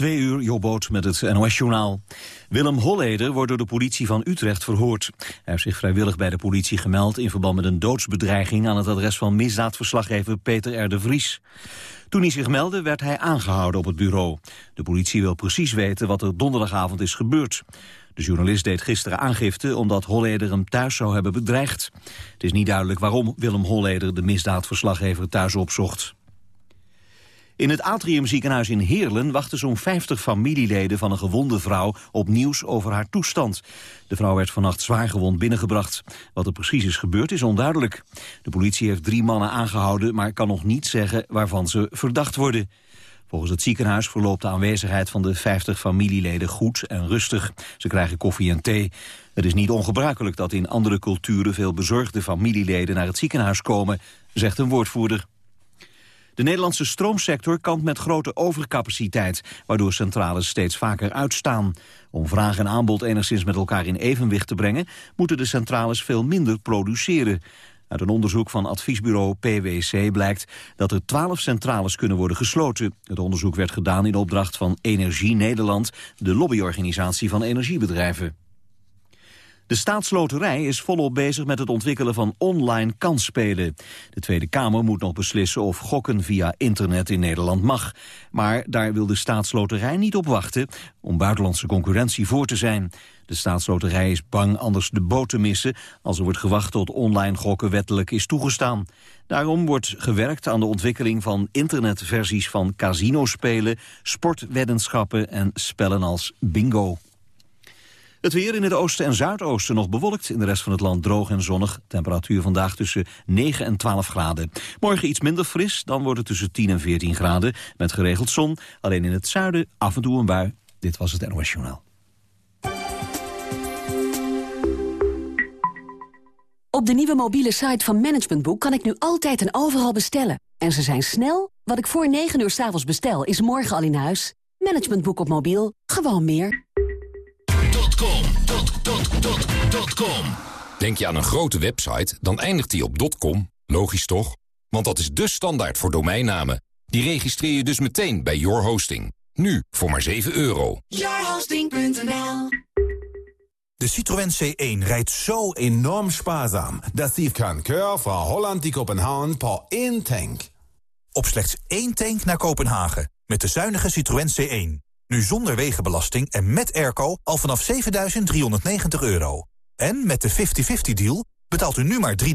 Twee uur, Jobboot met het NOS-journaal. Willem Holleder wordt door de politie van Utrecht verhoord. Hij heeft zich vrijwillig bij de politie gemeld... in verband met een doodsbedreiging aan het adres van misdaadverslaggever Peter R. de Vries. Toen hij zich meldde, werd hij aangehouden op het bureau. De politie wil precies weten wat er donderdagavond is gebeurd. De journalist deed gisteren aangifte omdat Holleder hem thuis zou hebben bedreigd. Het is niet duidelijk waarom Willem Holleder de misdaadverslaggever thuis opzocht. In het Atriumziekenhuis in Heerlen wachten zo'n 50 familieleden van een gewonde vrouw op nieuws over haar toestand. De vrouw werd vannacht zwaar gewond binnengebracht. Wat er precies is gebeurd is onduidelijk. De politie heeft drie mannen aangehouden, maar kan nog niet zeggen waarvan ze verdacht worden. Volgens het ziekenhuis verloopt de aanwezigheid van de 50 familieleden goed en rustig. Ze krijgen koffie en thee. Het is niet ongebruikelijk dat in andere culturen veel bezorgde familieleden naar het ziekenhuis komen, zegt een woordvoerder. De Nederlandse stroomsector kampt met grote overcapaciteit, waardoor centrales steeds vaker uitstaan. Om vraag en aanbod enigszins met elkaar in evenwicht te brengen, moeten de centrales veel minder produceren. Uit een onderzoek van adviesbureau PwC blijkt dat er twaalf centrales kunnen worden gesloten. Het onderzoek werd gedaan in opdracht van Energie Nederland, de lobbyorganisatie van energiebedrijven. De staatsloterij is volop bezig met het ontwikkelen van online kansspelen. De Tweede Kamer moet nog beslissen of gokken via internet in Nederland mag. Maar daar wil de staatsloterij niet op wachten om buitenlandse concurrentie voor te zijn. De staatsloterij is bang anders de boot te missen als er wordt gewacht tot online gokken wettelijk is toegestaan. Daarom wordt gewerkt aan de ontwikkeling van internetversies van casinospelen, sportweddenschappen en spellen als bingo. Het weer in het oosten en zuidoosten nog bewolkt. In de rest van het land droog en zonnig. Temperatuur vandaag tussen 9 en 12 graden. Morgen iets minder fris, dan wordt het tussen 10 en 14 graden. Met geregeld zon. Alleen in het zuiden af en toe een bui. Dit was het NOS Journaal. Op de nieuwe mobiele site van Management Boek kan ik nu altijd en overal bestellen. En ze zijn snel. Wat ik voor 9 uur s avonds bestel, is morgen al in huis. Management Boek op mobiel. Gewoon meer. .com. Denk je aan een grote website, dan eindigt die op .com. Logisch toch? Want dat is de standaard voor domeinnamen. Die registreer je dus meteen bij Your Hosting. Nu voor maar 7 euro. Yourhosting.nl De Citroën C1 rijdt zo enorm spaarzaam... dat die kan keur van Holland die Kopenhagen per één tank. Op slechts één tank naar Kopenhagen. Met de zuinige Citroën C1. Nu zonder wegenbelasting en met airco al vanaf 7.390 euro. En met de 50-50 deal betaalt u nu maar 3.695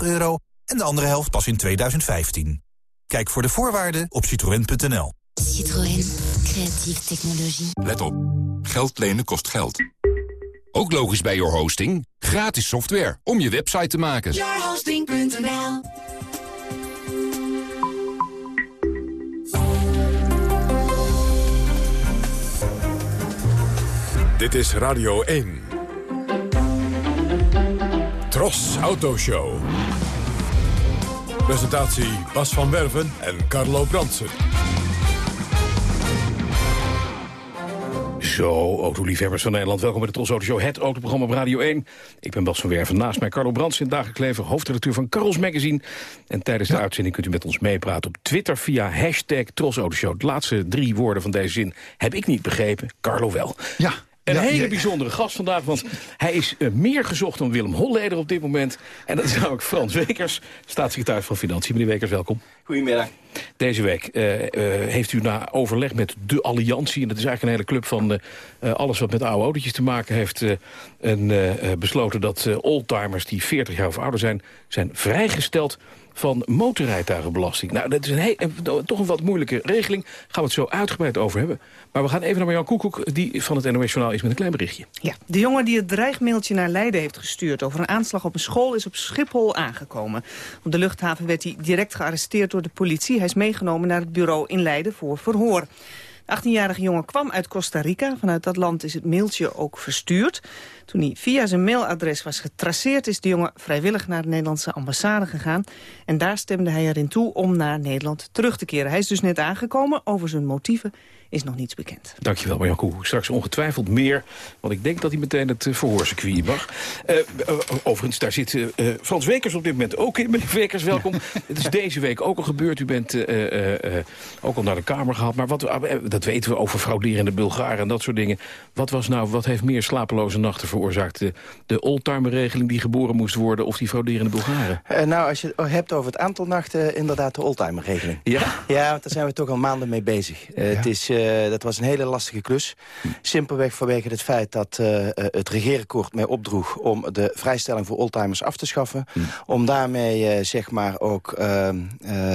euro... en de andere helft pas in 2015. Kijk voor de voorwaarden op citroën.nl. Citroën. Creatieve technologie. Let op. Geld lenen kost geld. Ook logisch bij Your Hosting. Gratis software om je website te maken. Yourhosting.nl Dit is Radio 1. Tros Autoshow. Presentatie Bas van Werven en Carlo Bransen. Zo, autoliefhebbers van Nederland, welkom bij de Tros Auto Show, het autoprogramma op Radio 1. Ik ben Bas van Werven, naast mij Carlo Brands in dagelijks leven, hoofdredacteur van Carlos Magazine. En tijdens de uitzending kunt u met ons meepraten op Twitter via hashtag Tros Auto Show. De laatste drie woorden van deze zin heb ik niet begrepen, Carlo wel. Ja, een hele bijzondere gast vandaag, want hij is uh, meer gezocht dan Willem Holleder op dit moment. En dat is namelijk Frans Wekers, staatssecretaris van Financiën. Meneer Wekers, welkom. Goedemiddag. Deze week uh, uh, heeft u na overleg met de Alliantie... en dat is eigenlijk een hele club van alles wat met oude autootjes te maken heeft... een, besloten dat oldtimers die 40 jaar of ouder zijn... zijn vrijgesteld van motorrijtuigenbelasting. Nou, dat is een heel, toch een wat moeilijke regeling. Gaan we het zo uitgebreid over hebben. Maar we gaan even naar Marjan Koekoek, die van het NOS Journaal is met een klein berichtje. Ja, de jongen die het dreigmailtje naar Leiden heeft gestuurd... over een aanslag op een school is op Schiphol aangekomen. Op de luchthaven werd hij direct gearresteerd door de politie. Hij is meegenomen naar het bureau in Leiden voor verhoor. De 18-jarige jongen kwam uit Costa Rica. Vanuit dat land is het mailtje ook verstuurd. Toen hij via zijn mailadres was getraceerd... is de jongen vrijwillig naar de Nederlandse ambassade gegaan. En daar stemde hij erin toe om naar Nederland terug te keren. Hij is dus net aangekomen. Over zijn motieven is nog niets bekend. Dankjewel, Marjan Koe. Straks ongetwijfeld meer, want ik denk dat hij meteen het uh, verhoorcircuit mag. Uh, uh, overigens, daar zit Frans Wekers op dit moment ook in. Meneer Wekers, welkom. Het is deze week ook al gebeurd. U bent ook al naar de Kamer gehaald. Maar wat, dat dat weten we over frauderende Bulgaren en dat soort dingen. Wat, was nou, wat heeft meer slapeloze nachten veroorzaakt? De, de oldtimer-regeling die geboren moest worden of die frauderende Bulgaren? Uh, nou, als je het hebt over het aantal nachten, inderdaad de oldtimer-regeling. Ja? Ja, want daar zijn we toch al maanden mee bezig. Uh, ja. het is, uh, dat was een hele lastige klus. Hm. Simpelweg vanwege het feit dat het regeerakkoord mij opdroeg... om de vrijstelling voor oldtimers af te schaffen. Hm. Om daarmee, zeg maar, ook ehm,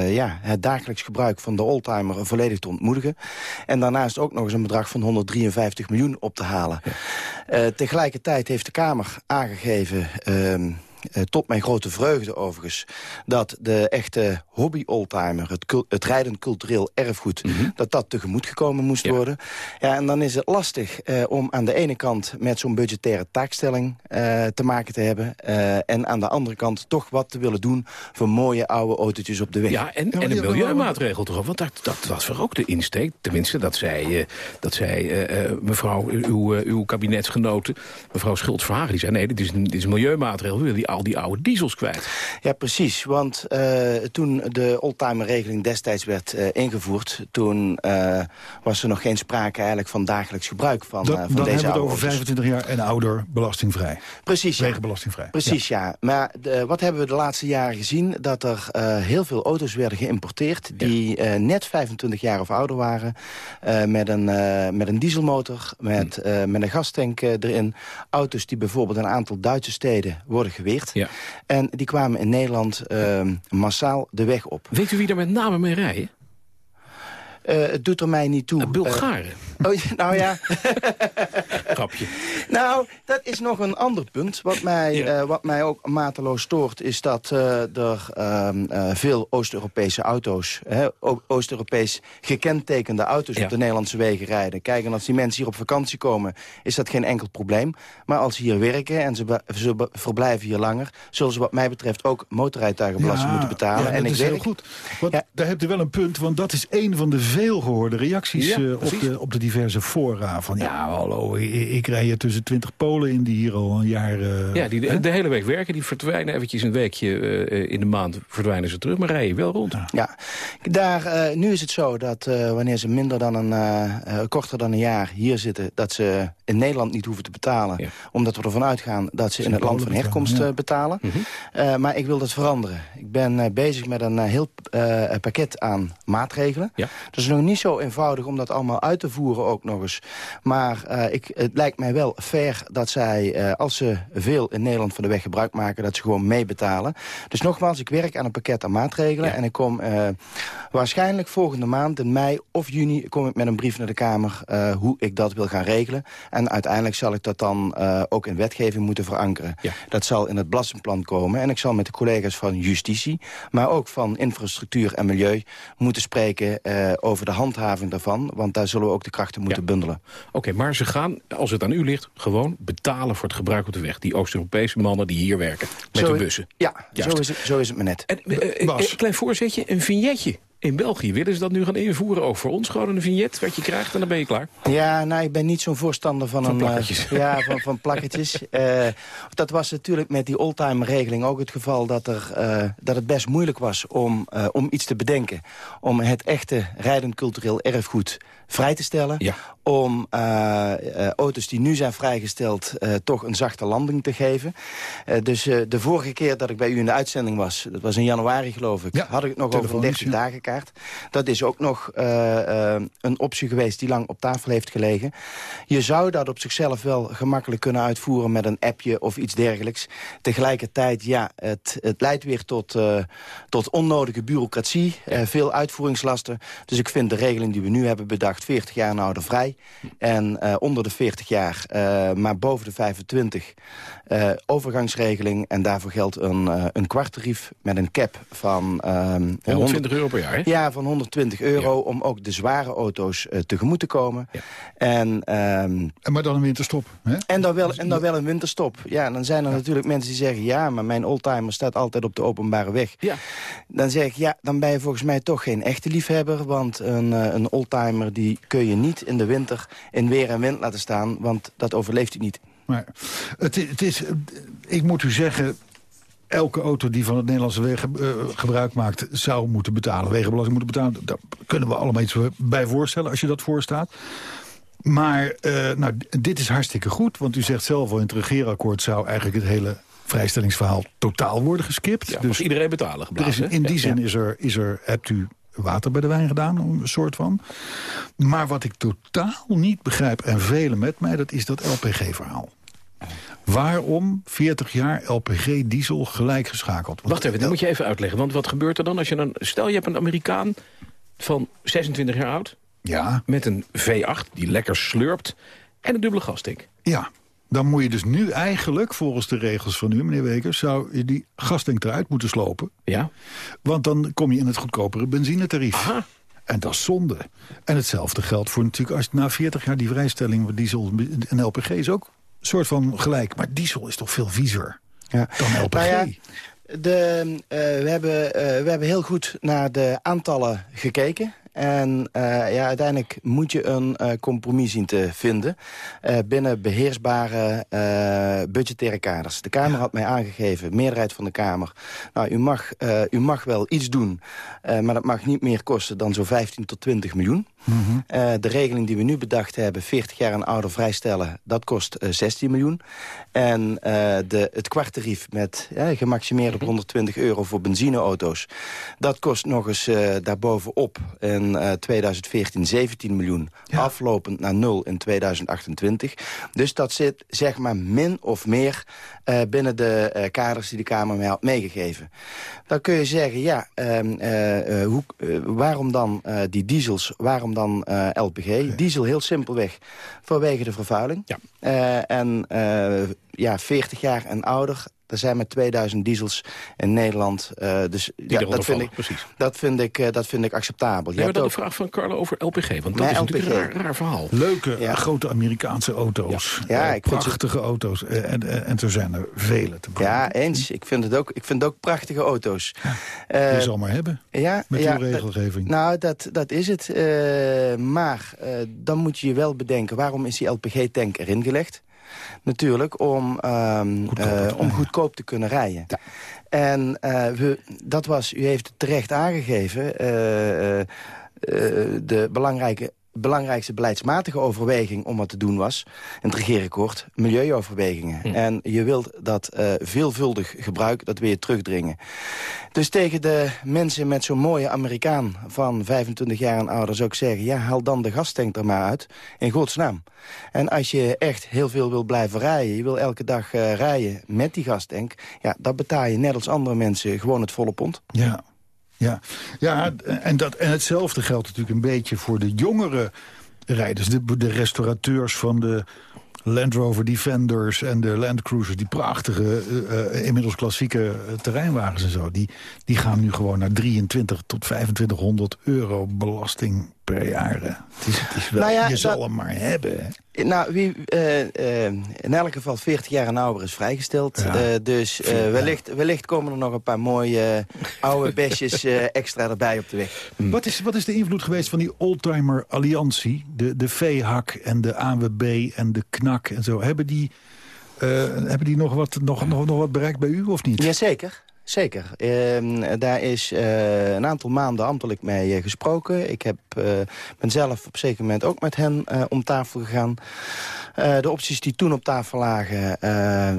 ja, het dagelijks gebruik van de oldtimer volledig te ontmoedigen. En daarnaast ook nog eens een bedrag van 153 miljoen op te halen. Ja. Tegelijkertijd heeft de Kamer aangegeven... Uh, tot mijn grote vreugde overigens... dat de echte hobby-oldtimer, het, het rijdend cultureel erfgoed... Mm -hmm. dat dat tegemoet gekomen moest ja. worden. Ja, en dan is het lastig uh, om aan de ene kant... met zo'n budgettaire taakstelling uh, te maken te hebben... en aan de andere kant toch wat te willen doen... voor mooie oude autootjes op de weg. Ja, en, en een milieumaatregel toch? Want dat, dat was voor ook de insteek. Tenminste, dat zei, dat zei mevrouw, uw, uw kabinetsgenoten... mevrouw Schultz-Verhagen, die zei... nee, dit is een, dit is een milieumaatregel. We willen die al die oude diesels kwijt. Ja, precies. Want uh, toen de oldtimer-regeling destijds werd uh, ingevoerd... toen uh, was er nog geen sprake eigenlijk van dagelijks gebruik van, dat, van dan deze hebben we oude het over 25 jaar en ouder belastingvrij. Precies, ja. Wegenbelastingvrij. Precies, ja. ja. Maar de, wat hebben we de laatste jaren gezien? Dat er heel veel auto's werden geïmporteerd... die ja. net 25 jaar of ouder waren... met, een, met een dieselmotor, met, hmm. met een gastank erin. Auto's die bijvoorbeeld een aantal Duitse steden worden geweerd. Ja. En die kwamen in Nederland uh, massaal de weg op. Weet u wie daar met name mee rijden? Uh, het doet er mij niet toe. Uh, Bulgaren. Uh, oh, nou ja. Grapje. Nou, dat is nog een ander punt. Wat mij, ja. wat mij ook mateloos stoort... is dat er ehm, veel Oost-Europese auto's... Oost-Europees gekentekende auto's ja. op de Nederlandse wegen rijden. Kijk, en als die mensen hier op vakantie komen... is dat geen enkel probleem. Maar als ze hier werken en ze, ze verblijven hier langer... zullen ze wat mij betreft ook motorrijtuigenbelasting ja, moeten betalen. Ja, en dat ik is werk, heel goed. Want daar hebt u wel een punt, want dat is een van de veel gehoorde reacties Ja, uh, op, de, op de diverse fora. Van ja, hallo, ik, ik rij hier tussen twintig Polen in die hier al een jaar... eh, Ja, die de, de hele week werken, die verdwijnen eventjes een weekje eh, in de maand verdwijnen ze terug, maar rijden wel rond. Ja, daar, eh, nu is het zo dat eh, wanneer ze minder dan een, eh, eh, korter dan een jaar hier zitten... dat ze in Nederland niet hoeven te betalen. Ja. Omdat we ervan uitgaan dat ze in het land van herkomst betalen, eh. Mhm. Eh, maar ik wil dat veranderen. Ik ben eh, bezig met een eh, heel eh, pakket aan maatregelen. Ja. Dat is nog niet zo eenvoudig om dat allemaal uit te voeren ook nog eens. Maar eh, ik, het lijkt mij wel fair dat zij, eh, als ze veel in Nederland van de weg gebruik maken... dat ze gewoon meebetalen. Dus nogmaals, ik werk aan een pakket aan maatregelen. Ja. En ik kom eh, waarschijnlijk volgende maand, in mei of juni... kom ik met een brief naar de Kamer hoe ik dat wil gaan regelen. En uiteindelijk zal ik dat dan ook in wetgeving moeten verankeren. Ja. Dat zal in het belastingplan komen. En ik zal met de collega's van justitie, maar ook van infrastructuur en milieu... moeten spreken eh, over de handhaving daarvan. Want daar zullen we ook de krachten moeten Ja. bundelen. Oké, maar ze gaan, als het aan u ligt, gewoon betalen voor het gebruik op de weg. Die Oost-Europese mannen die hier werken met Zo- de bussen. Ja, Juist. zo is, het, zo is het me net. En, eh, eh, Bas. een klein voorzetje, een vignetje. In België willen ze dat nu gaan invoeren, ook voor ons. Gewoon een vignet wat je krijgt en dan ben je klaar. Ja, nou, ik ben niet zo'n voorstander van, Van een... eh, plakketjes. ja, van, van plakketjes. Eh, dat was natuurlijk met die oldtimer-regeling ook het geval... Dat, er, eh, dat het best moeilijk was om, om iets te bedenken. Om het echte rijdend cultureel erfgoed vrij te stellen. Ja. Om eh, eh, auto's die nu zijn vrijgesteld eh, toch een zachte landing te geven. Dus de vorige keer dat ik bij u in de uitzending was... dat was in januari geloof ik... Ja, had ik het nog over een telefonisch, 30 ja. dagen kaart. Dat is ook nog een optie geweest die lang op tafel heeft gelegen. Je zou dat op zichzelf wel gemakkelijk kunnen uitvoeren met een appje of iets dergelijks. Tegelijkertijd, ja, het, het leidt weer tot, tot onnodige bureaucratie, veel uitvoeringslasten. Dus ik vind de regeling die we nu hebben bedacht, 40 jaar en ouder vrij. En eh, onder de 40 jaar, eh, maar boven de 25, eh, overgangsregeling. En daarvoor geldt een, eh, een kwarttarief met een cap van... ehm, 120 euro per jaar, hè? ja, van 120 euro om ook de zware auto's tegemoet te komen. Ja. En, ehm, En maar dan een winterstop. Hè? en, dan wel, en dan wel een winterstop. Ja, dan zijn er natuurlijk mensen die zeggen... ja, maar mijn oldtimer staat altijd op de openbare weg. Ja. Dan zeg ik, ja, dan ben je volgens mij toch geen echte liefhebber. Want een, eh, een oldtimer die kun je niet in de winter in weer en wind laten staan. Want dat overleeft hij niet. Maar het, het is, ik moet u zeggen, elke auto die van het Nederlandse wegen eh, gebruik maakt... zou moeten betalen, wegenbelasting moeten betalen. Daar kunnen we allemaal iets bij voorstellen als je dat voorstaat. Maar uh, nou, dit is hartstikke goed, want u zegt zelf al... in het regeerakkoord zou eigenlijk het hele vrijstellingsverhaal totaal worden geskipt. Ja, dus iedereen betalen geblazen. in die zin is er, is er, hebt u water bij de wijn gedaan, een soort van. Maar wat ik totaal niet begrijp, en velen met mij... dat is dat LPG-verhaal. Waarom 40 jaar LPG diesel gelijk geschakeld? Wacht even, dat moet je even uitleggen. Want wat gebeurt er dan als je dan... Stel je hebt een Amerikaan van 26 jaar oud... Ja. met een V8 die lekker slurpt en een dubbele gastank. Ja, dan moet je dus nu eigenlijk, volgens de regels van u, meneer Wekers... zou je die gastank eruit moeten slopen. Ja. Want dan kom je in het goedkopere benzinetarief. Aha. En dat is zonde. En hetzelfde geldt voor natuurlijk... als na 40 jaar die vrijstelling van diesel en LPG is ook soort van gelijk. Maar diesel is toch veel viezer ja. dan LPG? Nou ja, de, uh, we, hebben, uh, we hebben heel goed naar de aantallen gekeken. En uh, ja, uiteindelijk moet je een uh, compromis zien te vinden... Uh, binnen beheersbare budgettaire kaders. De Kamer had mij aangegeven, meerderheid van de Kamer... nou, u mag, u mag wel iets doen, maar dat mag niet meer kosten... dan zo'n 15 tot 20 miljoen. Mm -hmm. de regeling die we nu bedacht hebben, 40 jaar en ouder vrijstellen... dat kost 16 miljoen. En de, het kwarttarief met gemaximeerd op 120 euro voor benzineauto's... dat kost nog eens daarbovenop in uh, 2014 17 miljoen. Ja. Aflopend naar nul in 2028. Dus dat zit zeg maar min of meer uh, binnen de uh, kaders die de Kamer mij had meegegeven. Dan kun je zeggen, ja, uh, hoe, waarom dan die diesels, waarom dan LPG? Ja. Diesel heel simpelweg vanwege de vervuiling. Ja. en ja, 40 jaar en ouder er zijn met 2000 diesels in Nederland. Uh, dus ja, dat, vind ik, precies. Dat, vind ik, uh, dat vind ik acceptabel. We hebben ook... de vraag van Carlo over LPG. Want dat is LPG. natuurlijk een raar, verhaal. Leuke, ja. grote Amerikaanse auto's. Ja, ja ik prachtige ze... auto's. En, en, en er zijn er vele te brengen. Ja, eens. Ik vind het ook, ik vind het ook prachtige auto's. Ja, uh, je zal maar hebben. Ja, met ja, uw regelgeving. nou, dat, dat is het. maar dan moet je je wel bedenken... waarom is die LPG-tank erin gelegd? Natuurlijk om, um, goedkoop, uh, om goedkoop te kunnen rijden. Ja. En uh, we, dat was, u heeft het terecht aangegeven... Uh, de belangrijke belangrijkste beleidsmatige overweging om wat te doen was... in het regeerakkoord, milieuoverwegingen. Hm. En je wilt dat uh, veelvuldig gebruik, dat weer terugdringen. Dus tegen de mensen met zo'n mooie Amerikaan van 25 jaar en ouder... zou ik zeggen, ja, haal dan de gastank er maar uit, in godsnaam. En als je echt heel veel wil blijven rijden... je wil elke dag uh, rijden met die gastank... ja, dan betaal je net als andere mensen gewoon het volle pond. Ja, ja, ja en, dat, en hetzelfde geldt natuurlijk een beetje voor de jongere rijders. De, de restaurateurs van de Land Rover Defenders en de Land Cruisers... die prachtige, uh, inmiddels klassieke terreinwagens en zo... Die, die gaan nu gewoon naar 23 tot 2500 euro belasting per jaar. Het is, het is wel, nou ja, je zal hem maar hebben. Nou, wie, uh, uh, in elk geval 40 jaar en ouder is vrijgesteld. Ja. Uh, dus wellicht, wellicht komen er nog een paar mooie oude besjes extra erbij op de weg. Hm. Wat, is, wat is de invloed geweest van die Oldtimer Alliantie? De, de VHAK en de ANWB en de KNAK en zo. Hebben die, hebben die nog, wat, nog, nog, nog wat bereikt bij u of niet? Jazeker. Zeker. Uh, daar is uh, een aantal maanden ambtelijk mee uh, gesproken. Ik heb, uh, ben zelf op een zeker moment ook met hen om tafel gegaan. de opties die toen op tafel lagen,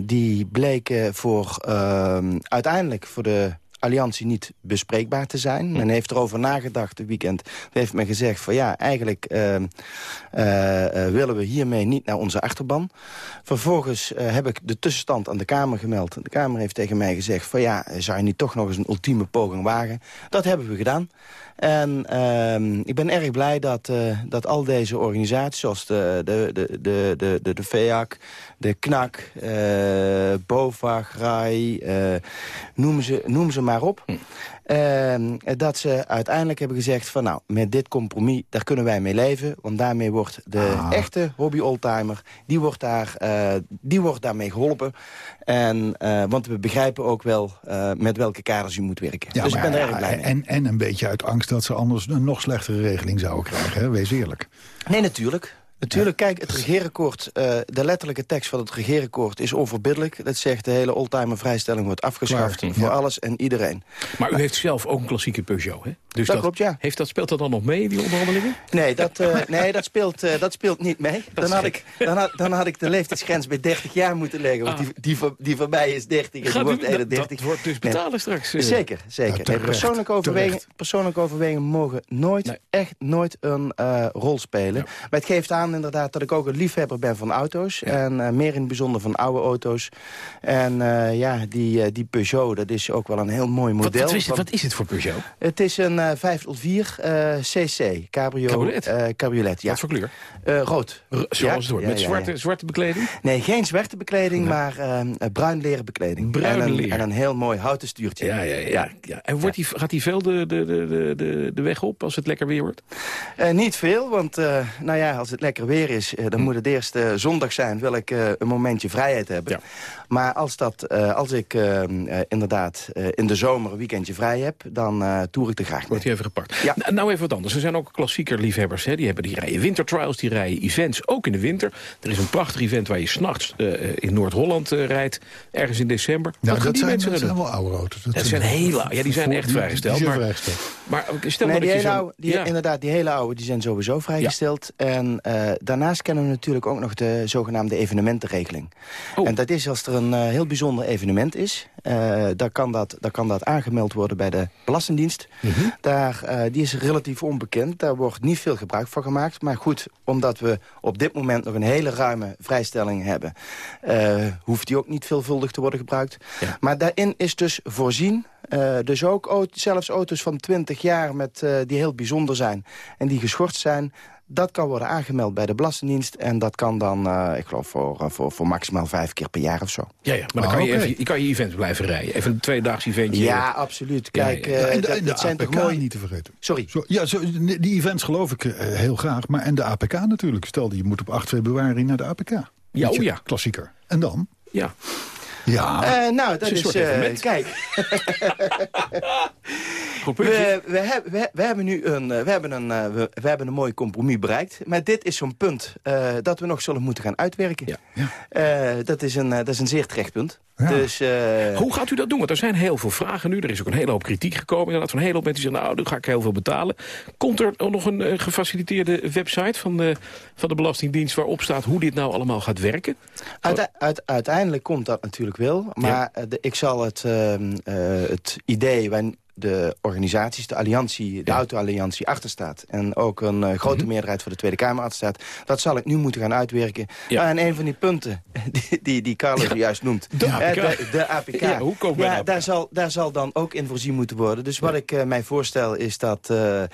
die bleken voor ehm, uiteindelijk voor de alliantie niet bespreekbaar te zijn. Men heeft erover nagedacht het weekend. heeft men gezegd van ja, eigenlijk uh, uh, willen we hiermee niet naar onze achterban. Vervolgens uh, heb ik de tussenstand aan de Kamer gemeld. De Kamer heeft tegen mij gezegd van ja, zou je niet toch nog eens een ultieme poging wagen? Dat hebben we gedaan. En uh, ik ben erg blij dat, uh, dat al deze organisaties, zoals de, de, de, de, de, de, FEAC, de KNAK, uh, BOVAG, RAI, uh, noem, ze, noem ze maar op. Hm. Uh, dat ze uiteindelijk hebben gezegd van nou, met dit compromis, daar kunnen wij mee leven. Want daarmee wordt de ah. echte hobby-oldtimer, die, wordt daar, uh, die wordt daarmee geholpen. En, uh, want we begrijpen ook wel uh, met welke kaders u moet werken. Ja, dus ik ben er erg blij mee. En, en een beetje uit angst dat ze anders een nog slechtere regeling zouden krijgen, hè? wees eerlijk. Nee, natuurlijk. Natuurlijk, kijk, het regeerakkoord, uh, de letterlijke tekst van het regeerakkoord is onverbiddelijk. Dat zegt de hele oldtimer vrijstelling wordt afgeschaft Klaar, voor ja. alles en iedereen. Maar u heeft zelf ook een klassieke Peugeot, hè? Dus Dat klopt, ja. Heeft dat, speelt dat dan nog mee, die onderhandelingen? Nee, dat, eh, nee, dat, speelt, eh, dat speelt niet mee. Dan had, ik, dan, had, dan had ik de leeftijdsgrens bij 30 jaar moeten leggen. Want Ah. die, die, die voor mij is 30 en die Gaat wordt dat, 31. dat wordt dus Nee. betalen straks. eh. Zeker, zeker. Persoonlijke, overwegingen, persoonlijke overwegingen mogen nooit, Nee. echt nooit een eh, rol spelen. Maar het geeft aan inderdaad dat ik ook een liefhebber ben van auto's. En eh, meer in het bijzonder van oude auto's. En eh, ja, die, eh, die Peugeot, dat is ook wel een heel mooi model. wat, is het, wat is het voor Peugeot? Het is een eh 504 eh, CC, cabrio, Cabriolet? cabriolet. Ja. Wat voor kleur? Rood. R- Zoals Ja, het hoort, ja, met zwarte, zwarte bekleding? Nee, geen zwarte bekleding, maar bruin leren bekleding. Bruin en een. En een heel mooi houten stuurtje. Ja, ja, ja. ja. En wordt die, gaat die veel de, de, de, de- de, weg op als het lekker weer wordt? Niet veel, want nou ja, als het lekker weer is... eh, dan moet het eerst eh, zondag zijn, wil ik eh, een momentje vrijheid hebben. Ja. Maar als, dat, eh, als ik eh, eh, inderdaad eh, in de zomer een weekendje vrij heb... dan eh toer ik er graag mee. Wordt die even gepakt. Ja. Nou, nou even wat anders. Er zijn ook klassieker liefhebbers. Hè. Die, hebben, die rijden wintertrials, die rijden events, ook in de winter. Er is een prachtig event waar je s'nachts uh, in Noord-Holland uh, rijdt. Ergens in december. Dat die zijn, mensen dat zijn wel oude auto's. Dat zijn hele, ja, die zijn voor- echt vrijgesteld. Die zijn maar, vrijgesteld. maar stel Nee, dat die je hele zo... oude, die, ja. inderdaad, die hele oude die zijn sowieso vrijgesteld. En eh, daarnaast kennen we natuurlijk ook nog de zogenaamde evenementenregeling. Oh. En dat is als er een eh, heel bijzonder evenement is... eh, dan, kan dat, dan kan dat aangemeld worden bij de Belastingdienst. Mhm. Daar, eh, die is relatief onbekend. Daar wordt niet veel gebruik van gemaakt. Maar goed, omdat we op dit moment nog een hele ruime vrijstelling hebben... eh, hoeft die ook niet veelvuldig te worden gebruikt. Ja. Maar daarin is dus voorzien uh, dus ook zelfs auto's van 20 jaar met, uh, die heel bijzonder zijn en die geschorst zijn... dat kan worden aangemeld bij de Belastingdienst. En dat kan dan, uh, ik geloof, voor, voor, voor maximaal vijf keer per jaar of zo. Ja, ja maar dan Ah, kan, je even, je kan je event blijven rijden. Even een tweedaags eventje. Ja, absoluut. Kijk, ja. eh, en de, dat, en de dat zijn toch APK mooi... niet te vergeten. Sorry. Zo, ja, zo, die events geloof ik eh, heel graag. Maar en de APK natuurlijk. Stel, je moet op 8 februari naar de APK. Ja, oh ja. Klassieker. En dan? Ja. Ja. Eh, nou, dat is een is... eh, kijk, Goed we, we, heb- we, we hebben nu een, eh, we hebben een, eh, we, we hebben een mooi compromis bereikt. Maar dit is zo'n punt eh, dat we nog zullen moeten gaan uitwerken. Ja. Dat, is een, dat is een zeer terecht punt. Ja. Dus, Hoe gaat u dat doen? Want er zijn heel veel vragen nu. Er is ook een hele hoop kritiek gekomen. Inderdaad, van een hele hoop mensen die zeggen... nou, nu ga ik heel veel betalen. Komt er ook nog een gefaciliteerde website van de, van de Belastingdienst... waarop staat hoe dit nou allemaal gaat werken? Uite- uit- uiteindelijk komt dat natuurlijk wel. Maar de, ik zal het, ehm, eh, het idee... Wij, de organisaties, de alliantie, de Ja. auto-alliantie achter staat... en ook een eh, grote meerderheid voor de Tweede Kamer achter staat... dat zal ik nu moeten gaan uitwerken. Ja. En een van die punten die, die, die Carlos juist noemt... De eh, APK. de, de APK. Ja, hoe komen we daar, zal, daar zal dan ook in voorzien moeten worden. Dus wat ik eh, mij voorstel is dat eh, eh,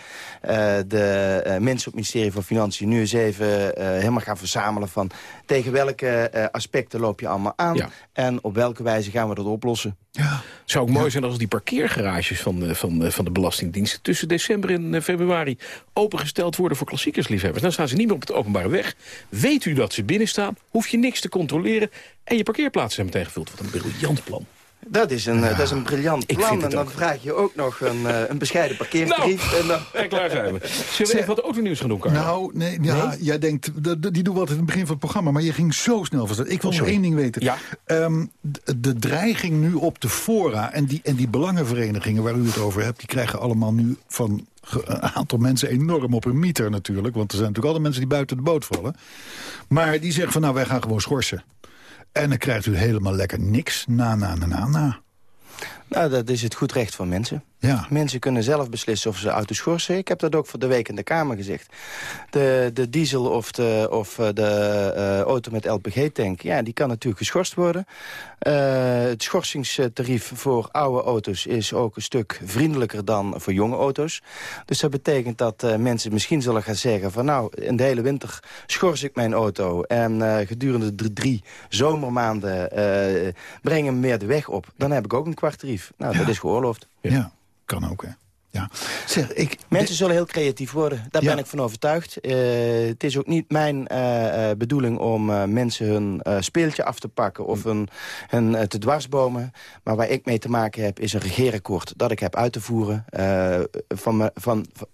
de eh, mensen op het ministerie van Financiën... nu eens even eh, helemaal gaan verzamelen van... tegen welke eh, aspecten loop je allemaal aan... En op welke wijze gaan we dat oplossen. ja. Zou ook mooi zijn als die parkeergarages van de, van, de, van de Belastingdienst... tussen december en eh, februari opengesteld worden voor klassiekersliefhebbers. Dan staan ze niet meer op het openbare weg. Weet u dat ze binnen staan, hoef je niks te controleren... en je parkeerplaatsen zijn meteen gevuld. Wat een briljant plan. Dat is een, eh, dat is een briljant Ik plan. En dan ook. vraag je ook nog een, eh, een bescheiden parkeertarief. Nou. En dan, klaar zijn we. Zullen we even wat autonieuws gaan doen, Carlo? Nou, nee, ja, jij denkt, die doen we altijd in het begin van het programma, maar je ging zo snel van start. Ik wil Oh, nog één ding weten. Ja. Ehm, de, de dreiging nu op de fora en die, en die belangenverenigingen waar u het over hebt, die krijgen allemaal nu van een aantal mensen enorm op hun mieter natuurlijk. Want er zijn natuurlijk altijd mensen die buiten de boot vallen. Maar die zeggen van nou, wij gaan gewoon schorsen. En dan krijgt u helemaal lekker niks. Na, na, na, na, na. Nou, dat is het goed recht van mensen. Ja. Mensen kunnen zelf beslissen of ze auto schorsen. Ik heb dat ook voor de week in de Kamer gezegd. De, de diesel of de, of eh, de eh, auto met LPG-tank, ja, die kan natuurlijk geschorst worden. Eh, het schorsingstarief voor oude auto's is ook een stuk vriendelijker dan voor jonge auto's. Dus dat betekent dat mensen misschien zullen gaan zeggen van nou, in de hele winter schors ik mijn auto. En gedurende de drie zomermaanden breng hem weer de weg op. Dan heb ik ook een kwart tarief. Nou, dat is geoorloofd. Ja, kan ook hè. Ja. Zeg, ik, Mensen zullen heel creatief worden. Daar Ja. ben ik van overtuigd. Eh, het is ook niet mijn eh, eh, bedoeling om eh, mensen hun eh, speeltje af te pakken... of hun, hun eh, te dwarsbomen. Maar waar ik mee te maken heb, is een regeerakkoord... dat ik heb uit te voeren. Eh, van, me- van, van-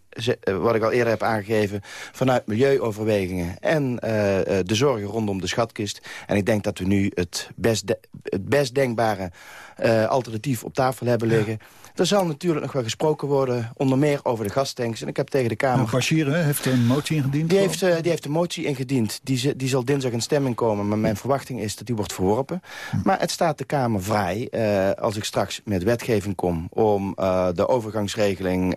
wat ik al eerder heb aangegeven... vanuit milieuoverwegingen en de zorgen rondom de schatkist. En ik denk dat we nu het best, het best denkbare alternatief op tafel hebben liggen... Er zal natuurlijk nog wel gesproken worden, onder meer over de gastanks. En ik heb tegen de Kamer... Nou, Bashir heeft een motie ingediend? Die heeft, uh, die heeft een motie ingediend. Die, die zal dinsdag in stemming komen. Maar mijn verwachting is dat die wordt verworpen. Hm. Maar het staat de Kamer vrij, uh, als ik straks met wetgeving kom... om uh, de overgangsregeling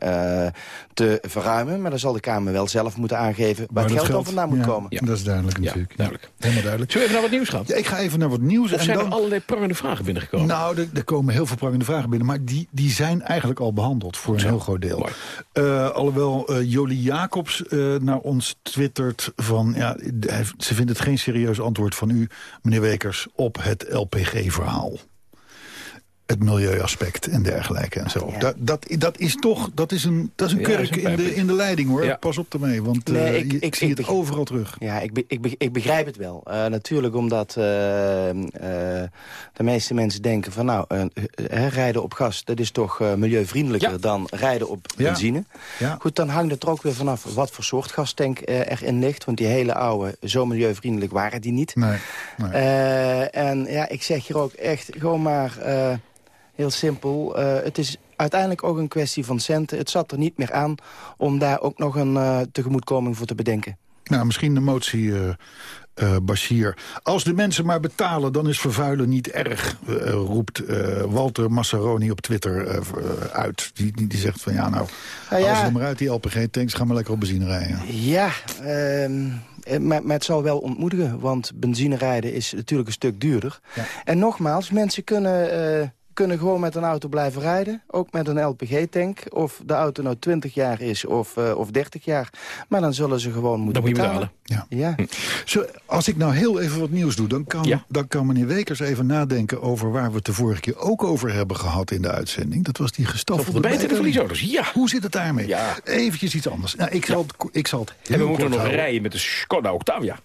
te verruimen. Maar dan zal de Kamer wel zelf moeten aangeven... waar het geld, dan vandaan moet komen. Ja, dat is duidelijk natuurlijk. Ja, duidelijk. Helemaal duidelijk. Zullen we even naar wat nieuws gaan? Ja, ik ga even naar wat nieuws. Of en zijn dan... er allerlei prangende vragen binnengekomen? Nou, er, er komen heel veel prangende vragen binnen. Maar die, die zijn zijn eigenlijk al behandeld voor een heel groot deel. Uh, alhoewel uh, Jolie Jacobs uh, naar ons twittert van... Ja, ze vindt het geen serieus antwoord van u, meneer Wekers... op het LPG-verhaal het milieuaspect en dergelijke en zo. Dat, dat, dat is toch dat is een, dat is een kurk in, de, in de leiding, hoor. Pas op ermee, want nee, ik, ik, zie het overal terug. Ja, ik, ik, ik begrijp het wel. Uh, natuurlijk omdat uh, de meeste mensen denken van... nou, rijden op gas, dat is toch milieuvriendelijker dan rijden op benzine. Goed, dan hangt het er ook weer vanaf wat voor soort gastank erin ligt. Want die hele oude, zo milieuvriendelijk waren die niet. Nee, nee. en ja, ik zeg hier ook echt gewoon maar Heel simpel. Uh, het is uiteindelijk ook een kwestie van centen. Het zat er niet meer aan om daar ook nog een uh, tegemoetkoming voor te bedenken. Nou, misschien de motie, uh, uh, Bashir. Als de mensen maar betalen, dan is vervuilen niet erg, roept Walter Massaroni op Twitter uit. Die, die, zegt van ja, nou, nou ja. er maar uit die LPG-tanks, gaan we lekker op benzine rijden. Ja, ehm, maar, maar, het zal wel ontmoedigen, want benzine rijden is natuurlijk een stuk duurder. Ja. En nogmaals, mensen kunnen kunnen gewoon met een auto blijven rijden. Ook met een LPG-tank. Of de auto nou 20 jaar is of, uh, of 30 jaar. Maar dan zullen ze gewoon moeten dan betalen. Ja. ja. Hm. Zo, als ik nou heel even wat nieuws doe... Dan kan, ja. dan kan meneer Wekers even nadenken over waar we het de vorige keer ook over hebben gehad in de uitzending. Dat was die gestaffelde bijten de verliezauto's. Ja. Hoe zit het daarmee? Ja. Eventjes iets anders. Nou, ik, zal het, ik zal het En we moeten nog rijden met de Skoda Octavia.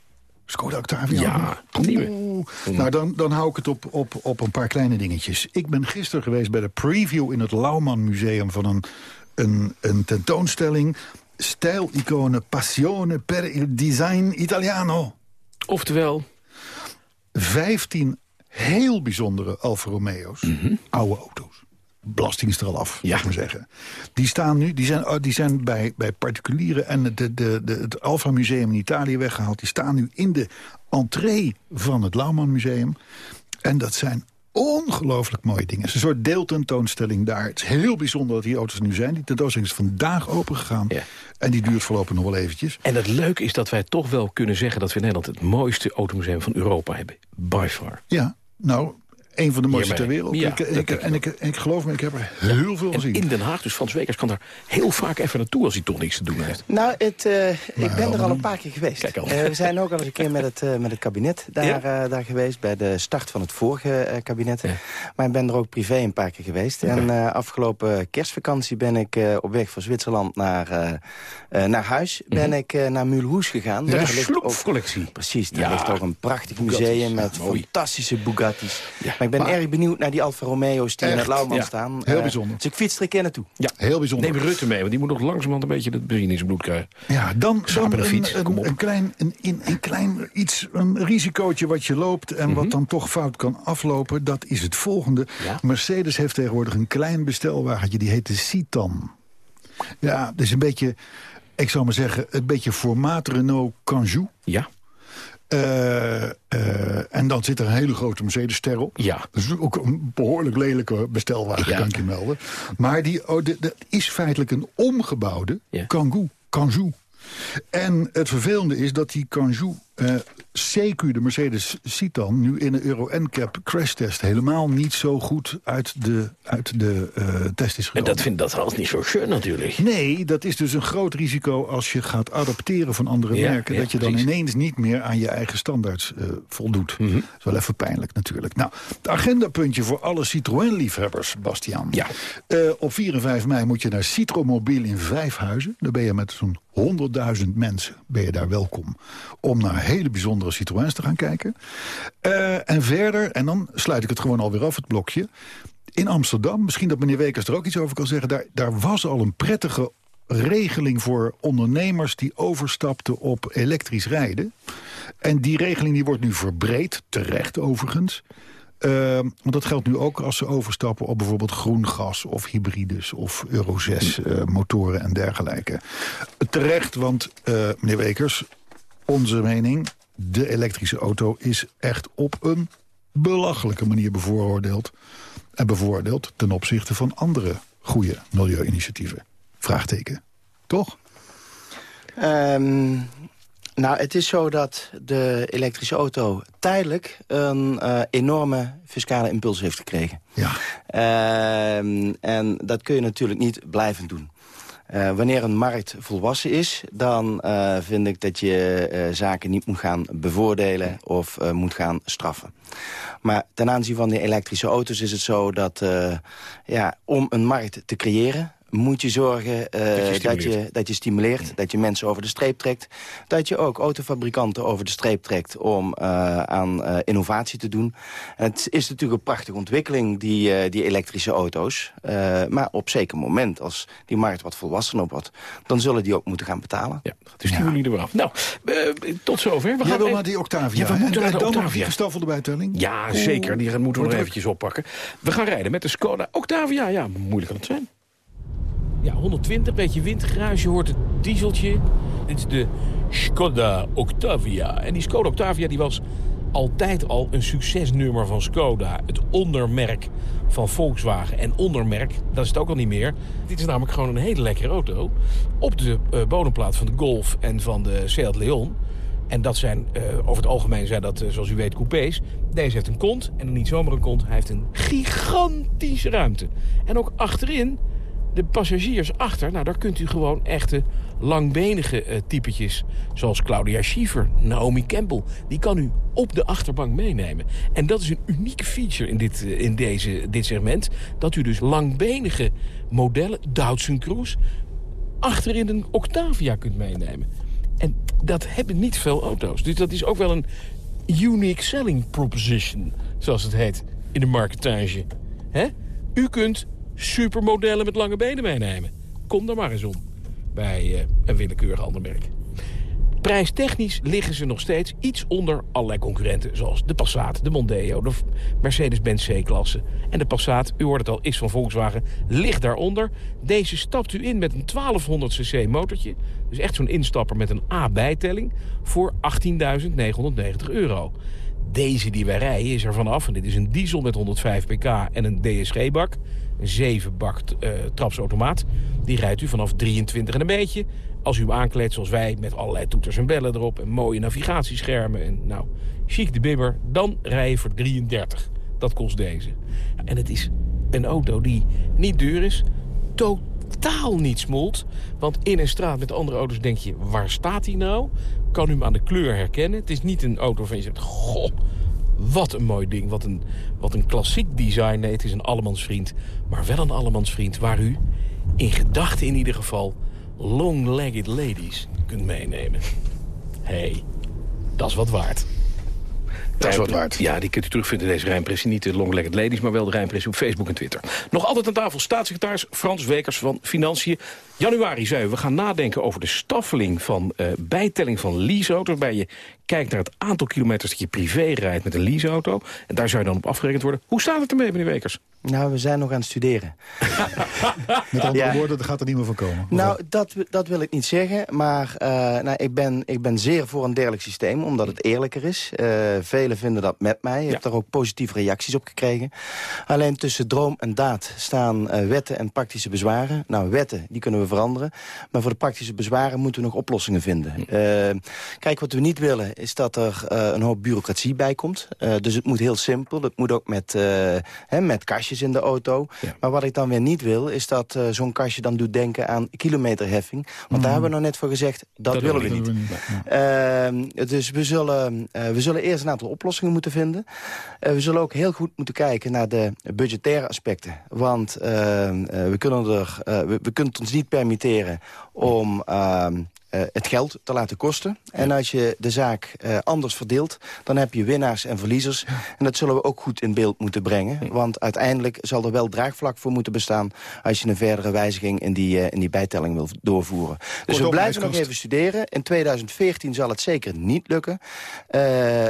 Skoda Octavia? Ja, nieuwe. Nou, dan, dan hou ik het op, op, op een paar kleine dingetjes. Ik ben gisteren geweest bij de preview in het Lauwman Museum... van een, een, een tentoonstelling... Stijliconen Passione per il design italiano. Oftewel? 15 heel bijzondere Alfa Romeo's, mhm. oude auto's belasting is er al af, ja. maar zeggen. Die, staan nu, die zijn, oh, die zijn bij, bij particulieren en de, de, de, het Alfa Museum in Italië weggehaald. Die staan nu in de entree van het Lauwman Museum. En dat zijn ongelooflijk mooie dingen. Het is een soort deeltentoonstelling daar. Het is heel bijzonder dat die auto's nu zijn. Die tentoonstelling is vandaag opengegaan. Ja. En die duurt voorlopig nog wel eventjes. En het leuke is dat wij toch wel kunnen zeggen... dat we in Nederland het mooiste automuseum van Europa hebben. By far. Ja, nou, een van de mooiste ter wereld. Ja, ik, ik, en, ik, en ik geloof me, ik heb er heel veel gezien. In Den Haag, dus Frans Wekers kan daar heel vaak even naartoe... als hij toch niks te doen heeft. Nou, het, uh, ik ben er al een paar keer geweest. Kijk al. Uh, we zijn ook al eens een keer met het, uh, met het kabinet daar, ja? daar geweest... bij de start van het vorige kabinet. Ja. Maar ik ben er ook privé een paar keer geweest. En afgelopen kerstvakantie ben ik op weg van Zwitserland naar, naar huis... ben mm -hmm. ik naar Mulhouse gegaan. De sloepcollectie. Precies, daar ligt ook een prachtig museum... met fantastische Bugattis. Maar ik ben erg benieuwd naar die Alfa Romeo's die Echt? in het Lauwman ja. staan. Heel uh, bijzonder. Dus ik fiets er een keer naartoe. Ja, heel bijzonder. Neem Rutte mee, want die moet nog langzamerhand een beetje het benzine in zijn bloed krijgen. Ja, dan, dan een, fiets. Een, een, klein, een, een klein iets, een risicootje wat je loopt... en mm -hmm. wat dan toch fout kan aflopen, dat is het volgende. Ja? Mercedes heeft tegenwoordig een klein bestelwagentje, die heet de Citan. Ja, dat is een beetje, ik zou maar zeggen, een beetje formaat Renault Kangoo. Ja. Uh, uh, en dan zit er een hele grote Mercedes-ster op. Ja. Is ook een behoorlijk lelijke bestelwagen, ja. kan ik je melden. Maar die, oh, dat is feitelijk een omgebouwde ja. Kangoo. Kangoo. En het vervelende is dat die Kangoo uh, CQ, de Mercedes Citan, nu in de Euro NCAP crashtest helemaal niet zo goed uit de, uit de uh, test is gekomen. En dat vindt dat altijd niet zo schön natuurlijk. Nee, dat is dus een groot risico als je gaat adapteren van andere ja, merken. Ja, dat je dan precies. ineens niet meer aan je eigen standaards uh, voldoet. Mm -hmm. Dat is wel even pijnlijk natuurlijk. Nou, het agendapuntje voor alle Citroën-liefhebbers, Bastiaan. Ja. op 4 en 5 mei moet je naar Citromobiel in Vijfhuizen. Daar ben je met zo'n 100.000 mensen ben je daar welkom om naar hele bijzondere Citroëns te gaan kijken. Uh, en verder, en dan sluit ik het gewoon alweer af, het blokje. In Amsterdam, misschien dat meneer Wekers er ook iets over kan zeggen... daar, daar was al een prettige regeling voor ondernemers die overstapten op elektrisch rijden. En die regeling die wordt nu verbreed, terecht overigens. Uh, want dat geldt nu ook als ze overstappen op bijvoorbeeld groen gas of hybrides of Euro 6 uh, motoren en dergelijke. Terecht, want uh, meneer Wekers, onze mening, de elektrische auto is echt op een belachelijke manier bevooroordeeld. En bevoordeeld ten opzichte van andere goede milieuinitiatieven. Vraagteken. Toch? Um, nou, het is zo dat de elektrische auto tijdelijk een uh, enorme fiscale impuls heeft gekregen. Ja. Uh, en dat kun je natuurlijk niet blijven doen. Uh, wanneer een markt volwassen is, dan uh, vind ik dat je zaken niet moet gaan bevoordelen of moet gaan straffen. Maar ten aanzien van de elektrische auto's is het zo dat ja, om een markt te creëren moet je zorgen uh, dat, je dat, je, dat je stimuleert, dat je mensen over de streep trekt. Dat je ook autofabrikanten over de streep trekt om uh, aan uh, innovatie te doen. En het is natuurlijk een prachtige ontwikkeling, die, die elektrische auto's. maar op zeker moment, als die markt wat volwassener wordt... dan zullen die ook moeten gaan betalen. Ja, dat is die ja. er af. Nou, tot zover. We gaan wil naar die Octavia. Ja, we moeten naar de Octavia. gestaffelde bijtelling? Ja, zeker. Die moeten we nog eventjes oppakken. We gaan rijden met de Skoda Octavia. Ja, moeilijk kan het zijn. Ja, 120, beetje windgeruis. Je hoort het dieseltje. Dit is de Skoda Octavia. En die Skoda Octavia die was altijd al een succesnummer van Skoda. Het ondermerk van Volkswagen. En ondermerk, dat is het ook al niet meer. Dit is namelijk gewoon een hele lekkere auto. Op de uh, bodemplaat van de Golf en van de Seat Leon. En dat zijn, uh, over het algemeen zijn dat, uh, zoals u weet, coupés. Deze heeft een kont. En niet zomaar een kont. Hij heeft een gigantische ruimte. En ook achterin de passagiers achter, nou, daar kunt u gewoon echte langbenige uh, typetjes... zoals Claudia Schiefer, Naomi Campbell... die kan u op de achterbank meenemen. En dat is een unieke feature in dit, uh, in deze, dit segment... dat u dus langbenige modellen, Doutzen Cruise... achterin een Octavia kunt meenemen. En dat hebben niet veel auto's. Dus dat is ook wel een unique selling proposition, zoals het heet in de marketage. U kunt supermodellen met lange benen meenemen. Kom daar maar eens om bij uh, een willekeurig ander merk. Prijstechnisch liggen ze nog steeds iets onder allerlei concurrenten... zoals de Passat, de Mondeo, de Mercedes-Benz C-klasse. En de Passat, u hoort het al, is van Volkswagen, ligt daaronder. Deze stapt u in met een 1200cc motortje. Dus echt zo'n instapper met een A-bijtelling... voor 18.990 euro. Deze die wij rijden is er vanaf, en dit is een diesel met 105 pk en een DSG-bak... een 7-bak uh, trapsautomaat. Die rijdt u vanaf 23 en een beetje. Als u hem aankleedt zoals wij, met allerlei toeters en bellen erop... en mooie navigatieschermen en nou, chic de bibber... dan rij je voor 33. Dat kost deze. En het is een auto die niet duur is, totaal niet smolt. Want in een straat met andere auto's denk je, waar staat hij nou? Kan u hem aan de kleur herkennen. Het is niet een auto waarvan je zegt, goh, wat een mooi ding. Wat een, wat een klassiek design. Nee, het is een allemansvriend. Maar wel een allemansvriend waar u, in gedachten in ieder geval... long-legged ladies kunt meenemen. hey, dat is wat waard. Dat is wat waard. Ja, die kunt u terugvinden in deze Rijnpressie. Niet de long-legged ladies, maar wel de Rijnpressie op Facebook en Twitter. Nog altijd aan tafel staatssecretaris Frans Wekers van Financiën. Januari zei we gaan nadenken over de staffeling van uh, bijtelling van leaseauto's... waarbij je kijkt naar het aantal kilometers dat je privé rijdt met een leaseauto. En daar zou je dan op afgerekend worden. Hoe staat het ermee, meneer Wekers? Nou, we zijn nog aan het studeren. met andere ja. woorden, er gaat er niet meer van komen. Nou, dat, dat wil ik niet zeggen. Maar uh, nou, ik, ben, ik ben zeer voor een dergelijk systeem, omdat het eerlijker is. Uh, velen vinden dat met mij. Ik ja. heb daar ook positieve reacties op gekregen. Alleen tussen droom en daad staan uh, wetten en praktische bezwaren. Nou, wetten, die kunnen we veranderen. Maar voor de praktische bezwaren moeten we nog oplossingen vinden. Uh, kijk, wat we niet willen is dat er uh, een hoop bureaucratie bij komt. Uh, dus het moet heel simpel. Het moet ook met, hè, met kastjes in de auto. Ja. Maar wat ik dan weer niet wil, is dat zo'n kastje dan doet denken aan kilometerheffing. Want mm. daar hebben we nog net voor gezegd, dat, dat willen we niet. We niet. Ja. dus we zullen, we zullen eerst een aantal oplossingen moeten vinden. we zullen ook heel goed moeten kijken naar de budgettaire aspecten. Want we, kunnen er, we, we kunnen het ons niet permitteren om uh, het geld te laten kosten. En als je de zaak anders verdeelt, dan heb je winnaars en verliezers. En dat zullen we ook goed in beeld moeten brengen. Want uiteindelijk zal er wel draagvlak voor moeten bestaan... als je een verdere wijziging in die, in die bijtelling wil doorvoeren. Dus we blijven nog even studeren. In 2014 zal het zeker niet lukken.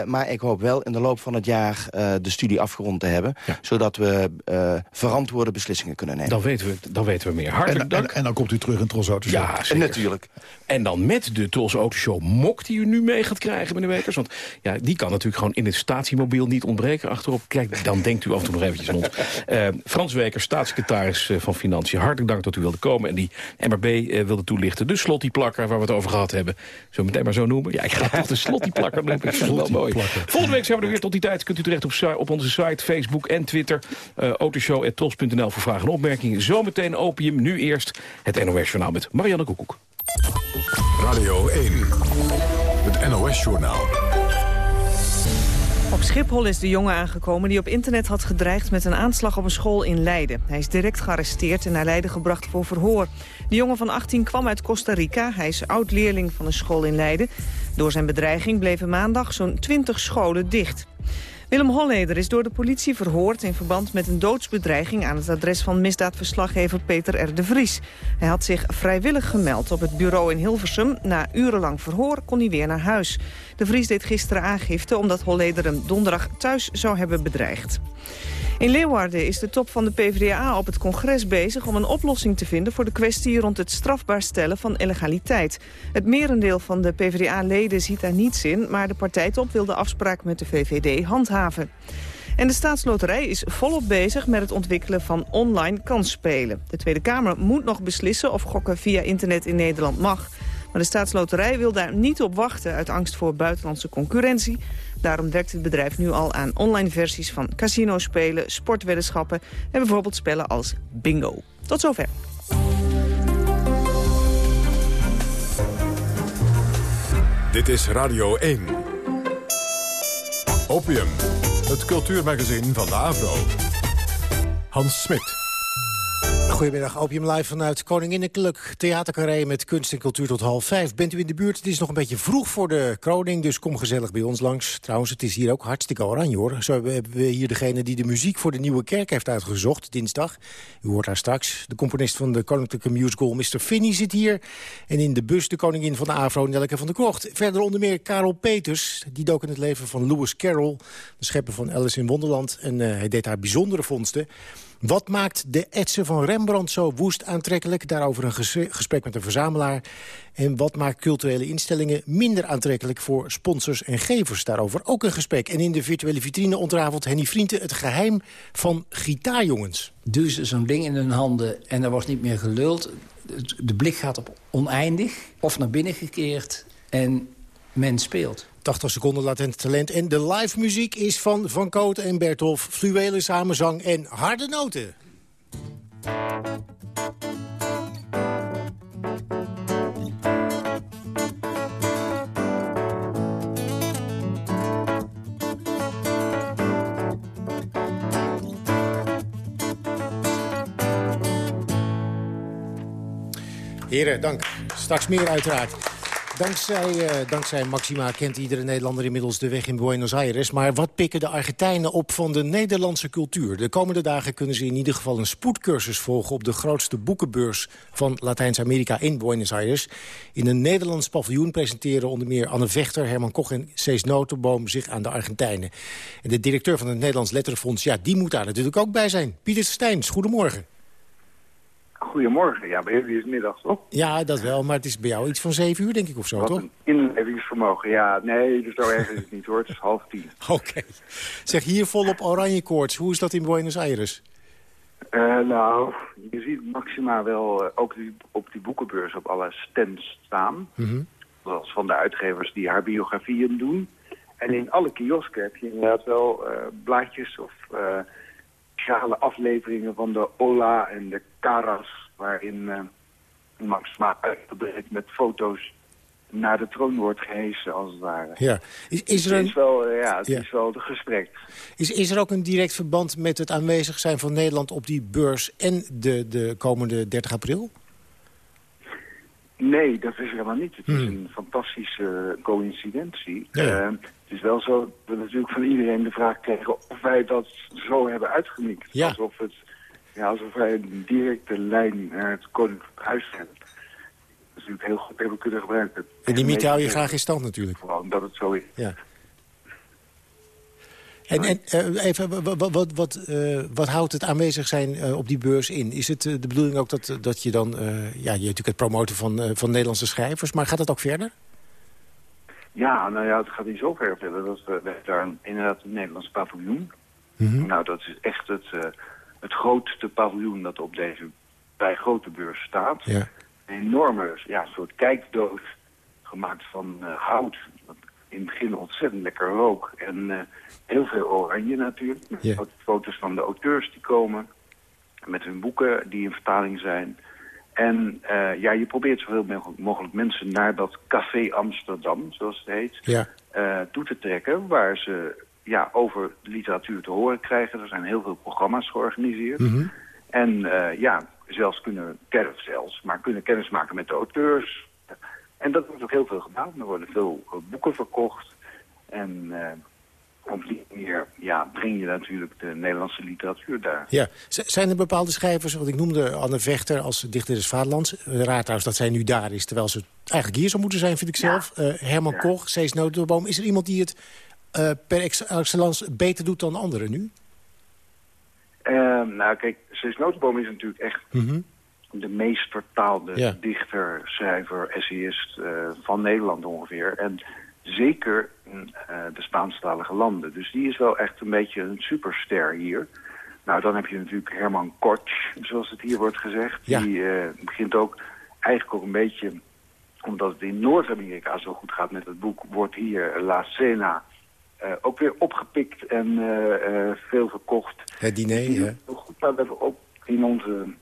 maar ik hoop wel in de loop van het jaar de studie afgerond te hebben. Zodat we verantwoorde beslissingen kunnen nemen. Dan weten we, dan weten we meer. Hartelijk en, dank. En, en, dan komt u terug in Tros Auto Show. Ja, natuurlijk. En dan met de Tros Auto Show mok die u nu mee gaat krijgen, meneer Wekers. Want ja, die kan natuurlijk gewoon in het statiemobiel niet ontbreken achterop. Kijk, dan denkt u af en toe nog eventjes ons. Uh, Frans Wekers, staatssecretaris eh, van Financiën. Hartelijk dank dat u wilde komen en die MRB uh, eh, wilde toelichten. De slottieplakker waar we het over gehad hebben. Zo meteen maar zo noemen. Ja, ik ga toch de slottieplakker noemen. Ik vind het wel mooi. Volgende week zijn we er weer. Tot die tijd kunt u terecht op, op onze site, Facebook en Twitter. Uh, autoshow.tros.nl voor vragen en opmerkingen. Zometeen opium. Nu eerst het NOS-journaal met Marianne Koekoek. Radio 1, het NOS-journaal. Op Schiphol is de jongen aangekomen die op internet had gedreigd met een aanslag op een school in Leiden. Hij is direct gearresteerd en naar Leiden gebracht voor verhoor. De jongen van 18 kwam uit Costa Rica. Hij is oud-leerling van een school in Leiden. Door zijn bedreiging bleven maandag zo'n 20 scholen dicht. Willem Holleder is door de politie verhoord in verband met een doodsbedreiging aan het adres van misdaadverslaggever Peter R. de Vries. Hij had zich vrijwillig gemeld op het bureau in Hilversum. Na urenlang verhoor kon hij weer naar huis. De Vries deed gisteren aangifte omdat Holleder hem donderdag thuis zou hebben bedreigd. In Leeuwarden is de top van de PvdA op het congres bezig om een oplossing te vinden voor de kwestie rond het strafbaar stellen van illegaliteit. Het merendeel van de PvdA-leden ziet daar niets in, maar de partijtop wil de afspraak met de VVD handhaven. En de staatsloterij is volop bezig met het ontwikkelen van online kansspelen. De Tweede Kamer moet nog beslissen of gokken via internet in Nederland mag. Maar de staatsloterij wil daar niet op wachten uit angst voor buitenlandse concurrentie. Daarom werkt het bedrijf nu al aan online versies van casino-spelen, sportweddenschappen... en bijvoorbeeld spellen als bingo. Tot zover. Dit is Radio 1. Opium, het cultuurmagazin van de Avro. Hans Smit. Goedemiddag, Opium Live vanuit Koninginnenkeluk Theatercarré met kunst en cultuur tot half vijf. Bent u in de buurt? Het is nog een beetje vroeg voor de kroning, dus kom gezellig bij ons langs. Trouwens, het is hier ook hartstikke oranje hoor. Zo hebben we hier degene die de muziek voor de Nieuwe Kerk heeft uitgezocht, dinsdag. U hoort haar straks. De componist van de Koninklijke Musical, Mr. Finney, zit hier. En in de bus de koningin van de Afro, Nelke van der Krocht. Verder onder meer Karel Peters, die dook in het leven van Lewis Carroll... de schepper van Alice in Wonderland. En uh, hij deed haar bijzondere vondsten. Wat maakt de etsen van Rembrandt zo woest aantrekkelijk? Daarover een gesprek met een verzamelaar. En wat maakt culturele instellingen minder aantrekkelijk voor sponsors en gevers? Daarover ook een gesprek. En in de virtuele vitrine ontrafelt Henny Vrienden het geheim van gitaarjongens. Duwen ze zo'n ding in hun handen en er wordt niet meer geluld. De blik gaat op oneindig of naar binnen gekeerd en men speelt. 80 seconden latent talent. En de live muziek is van Van Cote en Bertolf. Fluwelen samenzang en harde noten. Heren, dank. Straks meer uiteraard. Dankzij, uh, dankzij Maxima kent iedere Nederlander inmiddels de weg in Buenos Aires. Maar wat pikken de Argentijnen op van de Nederlandse cultuur? De komende dagen kunnen ze in ieder geval een spoedcursus volgen... op de grootste boekenbeurs van Latijns-Amerika in Buenos Aires. In een Nederlands paviljoen presenteren onder meer Anne Vechter... Herman Koch en Cees Notenboom zich aan de Argentijnen. En de directeur van het Nederlands Letterenfonds, ja, die moet daar natuurlijk ook bij zijn. Pieter Steins, goedemorgen. Goedemorgen. Ja, bij jullie is middag, toch? Ja, dat wel, maar het is bij jou iets van zeven uur, denk ik, of zo, Wat toch? een inlevingsvermogen. Ja, nee, dus zo erg is het niet, hoor. Het is half tien. Oké. Zeg, hier volop oranje koorts. Hoe is dat in Buenos Aires? Uh, nou, je ziet Maxima wel uh, ook die, op die boekenbeurs op alle stands staan. Mm -hmm. Zoals van de uitgevers die haar biografieën doen. En in alle kiosken heb je inderdaad wel uh, blaadjes of speciale afleveringen van de Ola en de Caras... waarin uh, Maxima uitgebreid met foto's naar de troon wordt gehesen, als het ware. Ja. Is, is er het een... is wel, ja, het ja. is wel de gesprek. Is, is er ook een direct verband met het aanwezig zijn van Nederland op die beurs... en de, de komende 30 april? Nee, dat is helemaal niet. Het is Hmm. een fantastische coïncidentie. Ja, ja. Eh, het is wel zo dat we natuurlijk van iedereen de vraag kregen of wij dat zo hebben uitgemikt. Ja. Alsof, het, ja, alsof wij een directe lijn naar het koninklijk huis hebben. Dat is natuurlijk heel goed hebben kunnen gebruiken. En die mythe hou je graag in stand natuurlijk. Gewoon dat het zo is. Ja. En, en eh, even, wat, wat, wat, eh, wat houdt het aanwezig zijn eh, op die beurs in? Is het de bedoeling ook dat, dat je dan... ja, je natuurlijk het promoten van, van Nederlandse schrijvers... maar gaat het ook verder? Ja, nou ja, het gaat niet zo ver verder. Dat we, we hebben daar een- inderdaad een Nederlands paviljoen. Mhm. Nou, dat is echt het, het grootste paviljoen dat op deze bij grote beurs staat. Ja. Een enorme ja, soort kijkdoos gemaakt van hout. In het begin ontzettend lekker rook. En eh, heel veel oranje natuurlijk. Foto's van de auteurs die komen. Met hun boeken die in vertaling zijn. En eh, ja, je probeert zoveel mogelijk- mensen naar dat Café Amsterdam, zoals het heet, Ja. eh, toe te trekken. Waar ze ja, over literatuur te horen krijgen. Er zijn heel veel programma's georganiseerd. Mhm. En ja, zelfs kunnen zelfs, maar kunnen kennis maken met de auteurs. En dat wordt ook heel veel gedaan. Er worden veel eh, boeken verkocht. En eh, op die manier ja, breng je natuurlijk de Nederlandse literatuur daar. Ja. Zijn er bepaalde schrijvers, want ik noemde Anne Vechter als dichter des Vaderlands. Eh, Raar trouwens dat zij nu daar is, terwijl ze eigenlijk hier zou moeten zijn, vind ik zelf. Herman Ja. Koch, Cees Notenboom. Is er iemand die het eh, per ex- excellence beter doet dan anderen nu? Eh, nou kijk, Cees Notenboom is natuurlijk echt Mhm. De meest vertaalde Ja. dichter, schrijver, essayist eh, van Nederland ongeveer. En zeker in eh, de Spaanstalige landen. Dus die is wel echt een beetje een superster hier. Nou, dan heb je natuurlijk Herman Kortsch, zoals het hier wordt gezegd. Ja. Die eh, begint ook eigenlijk ook een beetje, omdat het in Noord-Amerika zo goed gaat met het boek, wordt hier La Cena ook weer opgepikt en veel verkocht. Het diner, hè? goed, maar we hebben ook in onze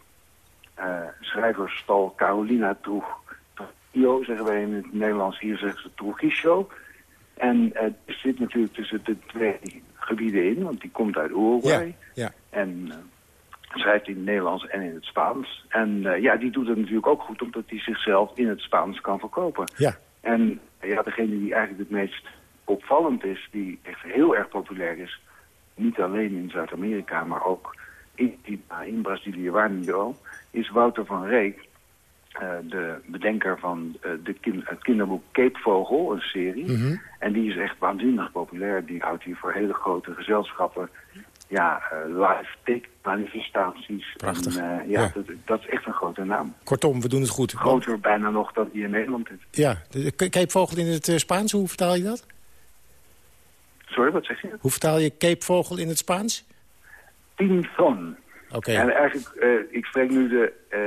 eh schrijversstal Carolina Trujillo, zeggen wij in het Nederlands, hier zeggen ze Trujillo. En eh er zit natuurlijk tussen de twee gebieden in, want die komt uit Uruguay. Ja. En eh, schrijft in het Nederlands en in het Spaans. En eh, ja, die doet het natuurlijk ook goed, omdat hij zichzelf in het Spaans kan verkopen. Ja. En eh, ja, degene die eigenlijk het meest opvallend is, die echt heel erg populair is, niet alleen in Zuid-Amerika, maar ook in, China, in Brazilië, waar niet al, is Wouter van Reek, eh, de bedenker van eh, de kin- het kinderboek Keepvogel, een serie. Mhm. En die is echt waanzinnig populair. Die houdt hier voor hele grote gezelschappen ja, eh, live take-manifestaties. Prachtig. En, ja, Ja. Dat, dat is echt een grote naam. Kortom, we doen het goed. Groter bijna nog dan die in Nederland is. Ja, de Keepvogel in het Spaans, hoe vertaal je dat? Sorry, wat zeg je? Hoe vertaal je Keepvogel in het Spaans? Tinzon. Oké. En eigenlijk, eh, ik spreek nu de, eh,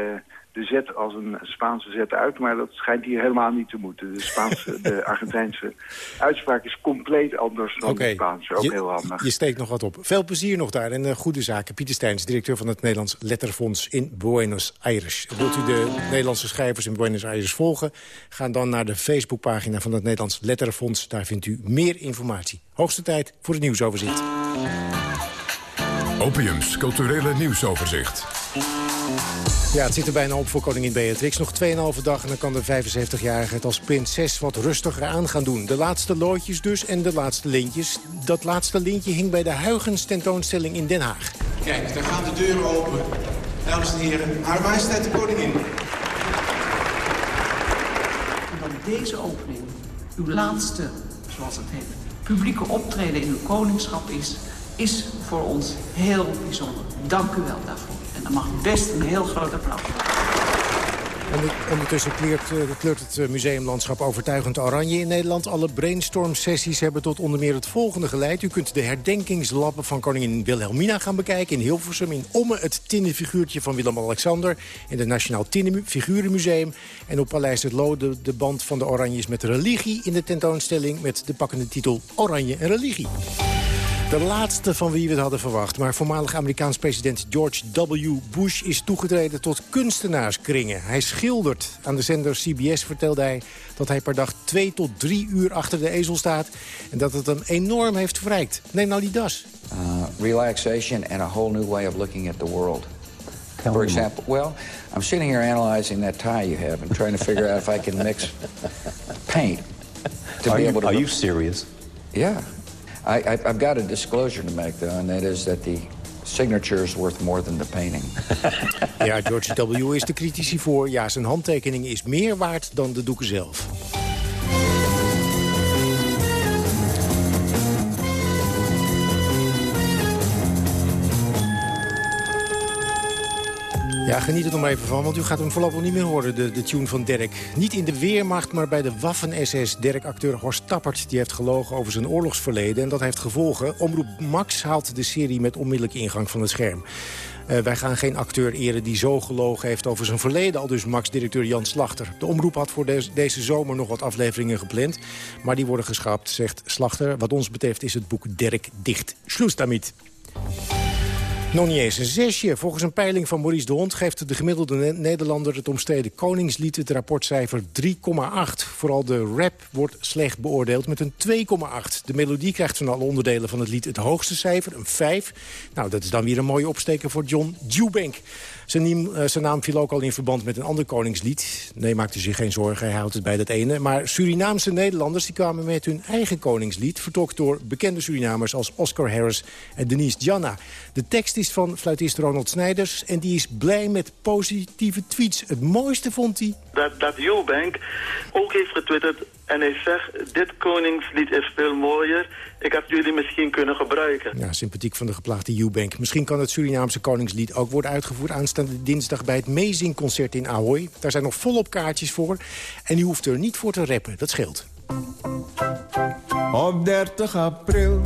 de Z als een Spaanse Z uit, maar dat schijnt hier helemaal niet te moeten. De Spaanse, de Argentijnse uitspraak is compleet anders dan Oké. de Spaanse. Ook je, heel handig. je steekt nog wat op. Veel plezier nog daar en eh, goede zaken. Pieter Steins, directeur van het Nederlands Letterfonds in Buenos Aires. Wilt u de Nederlandse schrijvers in Buenos Aires volgen? Ga dan naar de Facebookpagina van het Nederlands Letterfonds. Daar vindt u meer informatie. Hoogste tijd voor het nieuwsoverzicht. Opiums culturele nieuwsoverzicht. Ja, het zit er bijna op voor koningin Beatrix. Nog 2,5 dag en dan kan de 75-jarige het als prinses wat rustiger aan gaan doen. De laatste loodjes dus en de laatste lintjes. Dat laatste lintje hing bij de Huygens tentoonstelling in Den Haag. Kijk, daar gaan de deuren open. Dames en heren, haar majesteit de koningin. En dan deze opening, uw laatste, zoals het heet, publieke optreden in uw koningschap is, is voor ons heel bijzonder. Dank u wel daarvoor. En dan mag best een heel groot applaus. Onder- Ondertussen kleurt, eh, kleurt het eh, museumlandschap overtuigend oranje in Nederland. Alle brainstorm-sessies hebben tot onder meer het volgende geleid. U kunt de herdenkingslappen van koningin Wilhelmina gaan bekijken... in Hilversum, in Omme het tinnen figuurtje van Willem-Alexander... in het Nationaal Tinnen Figurenmuseum. En op Paleis het Loo de, de band van de Oranjes met religie... in de tentoonstelling met de pakkende titel Oranje en Religie. De laatste van wie we het hadden verwacht. Maar voormalig Amerikaans president George W. Bush is toegetreden tot kunstenaarskringen. Hij schildert. Aan de zender CBS vertelde hij dat hij per dag twee tot drie uur achter de ezel staat. En dat het hem enorm heeft verrijkt. Neem nou die das. uh, relaxation and a whole new way of looking at the world. For example, well, I'm sitting here analyzing that tie you have and trying to figure out if I can mix paint to are be you, able to. Are you serious? Yeah. I, I, I've got a disclosure to make, though, and that is that the signature is worth more than the painting. Ja, George W. is de critici voor. Ja, zijn handtekening is meer waard dan de doeken zelf. Ja, geniet er nog maar even van, want u gaat hem voorlopig niet meer horen, de, de tune van Dirk. Niet in de Weermacht, maar bij de Waffen-SS. Dirk-acteur Horst Tappert die heeft gelogen over zijn oorlogsverleden. En dat heeft gevolgen. Omroep Max haalt de serie met onmiddellijke ingang van het scherm. Uh, wij gaan geen acteur eren die zo gelogen heeft over zijn verleden... al dus Max-directeur Jan Slachter. De omroep had voor deze, zomer nog wat afleveringen gepland... maar die worden geschrapt, zegt Slachter. Wat ons betreft is het boek Dirk dicht. Schloes daarmee. Nog niet eens een zesje. Volgens een peiling van Maurice de Hond... geeft de gemiddelde Nederlander het omstreden Koningslied... het rapportcijfer 3,8. Vooral de rap wordt slecht beoordeeld met een 2,8. De melodie krijgt van alle onderdelen van het lied het hoogste cijfer, een 5. Nou, dat is dan weer een mooie opsteker voor John Dewbank. Zijn, uh, zijn, naam viel ook al in verband met een ander koningslied. Nee, maakte zich geen zorgen, hij houdt het bij dat ene. Maar Surinaamse Nederlanders die kwamen met hun eigen koningslied... vertolkt door bekende Surinamers als Oscar Harris en Denise Janna. De tekst is van fluitist Ronald Snijders... en die is blij met positieve tweets. Het mooiste vond hij... Dat, dat Eubank ook heeft getwitterd en hij zegt... dit koningslied is veel mooier. Ik had jullie misschien kunnen gebruiken. Ja, sympathiek van de geplaagde Eubank. Misschien kan het Surinaamse koningslied ook worden uitgevoerd... aanstaande dinsdag bij het Meezingconcert in Ahoy. Daar zijn nog volop kaartjes voor. En u hoeft er niet voor te rappen, dat scheelt. Op 30 april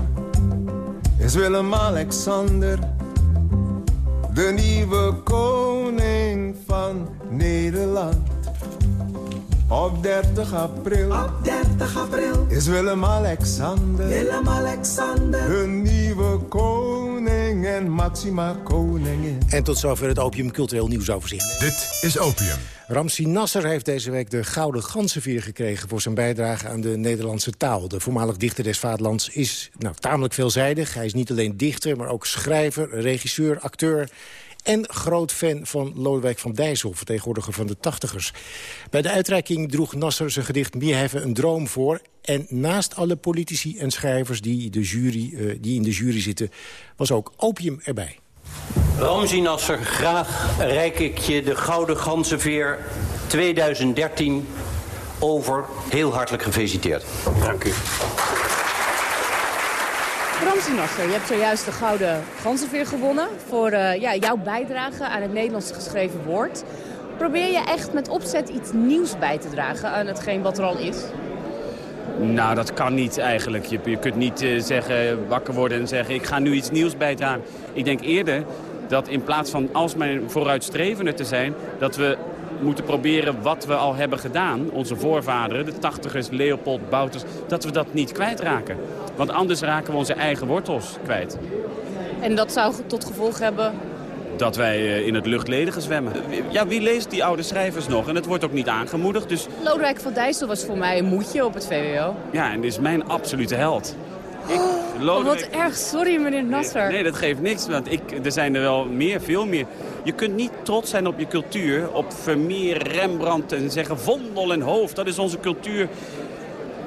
is Willem-Alexander... de nieuwe koning van Nederland. Op 30 april, Op 30 april is Willem-Alexander Willem-Alexander de nieuwe koning en Maxima koningin. En tot zover het Opium Cultureel Nieuwsoverzicht. Dit is Opium. Ramsi Nasser heeft deze week de Gouden Ganzenveer gekregen... voor zijn bijdrage aan de Nederlandse taal. De voormalig dichter des vaderlands is nou, tamelijk veelzijdig. Hij is niet alleen dichter, maar ook schrijver, regisseur, acteur en groot fan van Lodewijk van Dijssel, vertegenwoordiger van de tachtigers. Bij de uitreiking droeg Nasser zijn gedicht Meer hebben een droom voor. En naast alle politici en schrijvers die, de jury, uh, die in de jury zitten... was ook opium erbij. Ramzi Nasser, graag reik ik je de Gouden Ganzenveer 2013 over. Heel hartelijk gefeliciteerd. Dank u. Ramzi je hebt zojuist de Gouden Ganzenveer gewonnen... voor uh, ja, jouw bijdrage aan het Nederlands geschreven woord. Probeer je echt met opzet iets nieuws bij te dragen aan hetgeen wat er al is? Nou, dat kan niet eigenlijk. Je, je kunt niet uh, zeggen, wakker worden en zeggen... ik ga nu iets nieuws bijdragen. Ik denk eerder dat in plaats van alsmaar vooruitstrevender te zijn... dat we moeten proberen wat we al hebben gedaan, onze voorvaderen... de tachtigers, Leopold, Bouters, dat we dat niet kwijtraken. Want anders raken we onze eigen wortels kwijt. En dat zou tot gevolg hebben dat wij in het luchtledige zwemmen. Ja, wie leest die oude schrijvers nog? En het wordt ook niet aangemoedigd, dus... Lodewijk van Dijssel was voor mij een moedje op het VWO. Ja, en is mijn absolute held. Ik, oh, wat erg, sorry meneer Nasser. Nee, nee, dat geeft niks, want ik, er zijn er wel meer, veel meer. Je kunt niet trots zijn op je cultuur, op Vermeer, Rembrandt en zeggen Vondel en Hoofd. Dat is onze cultuur.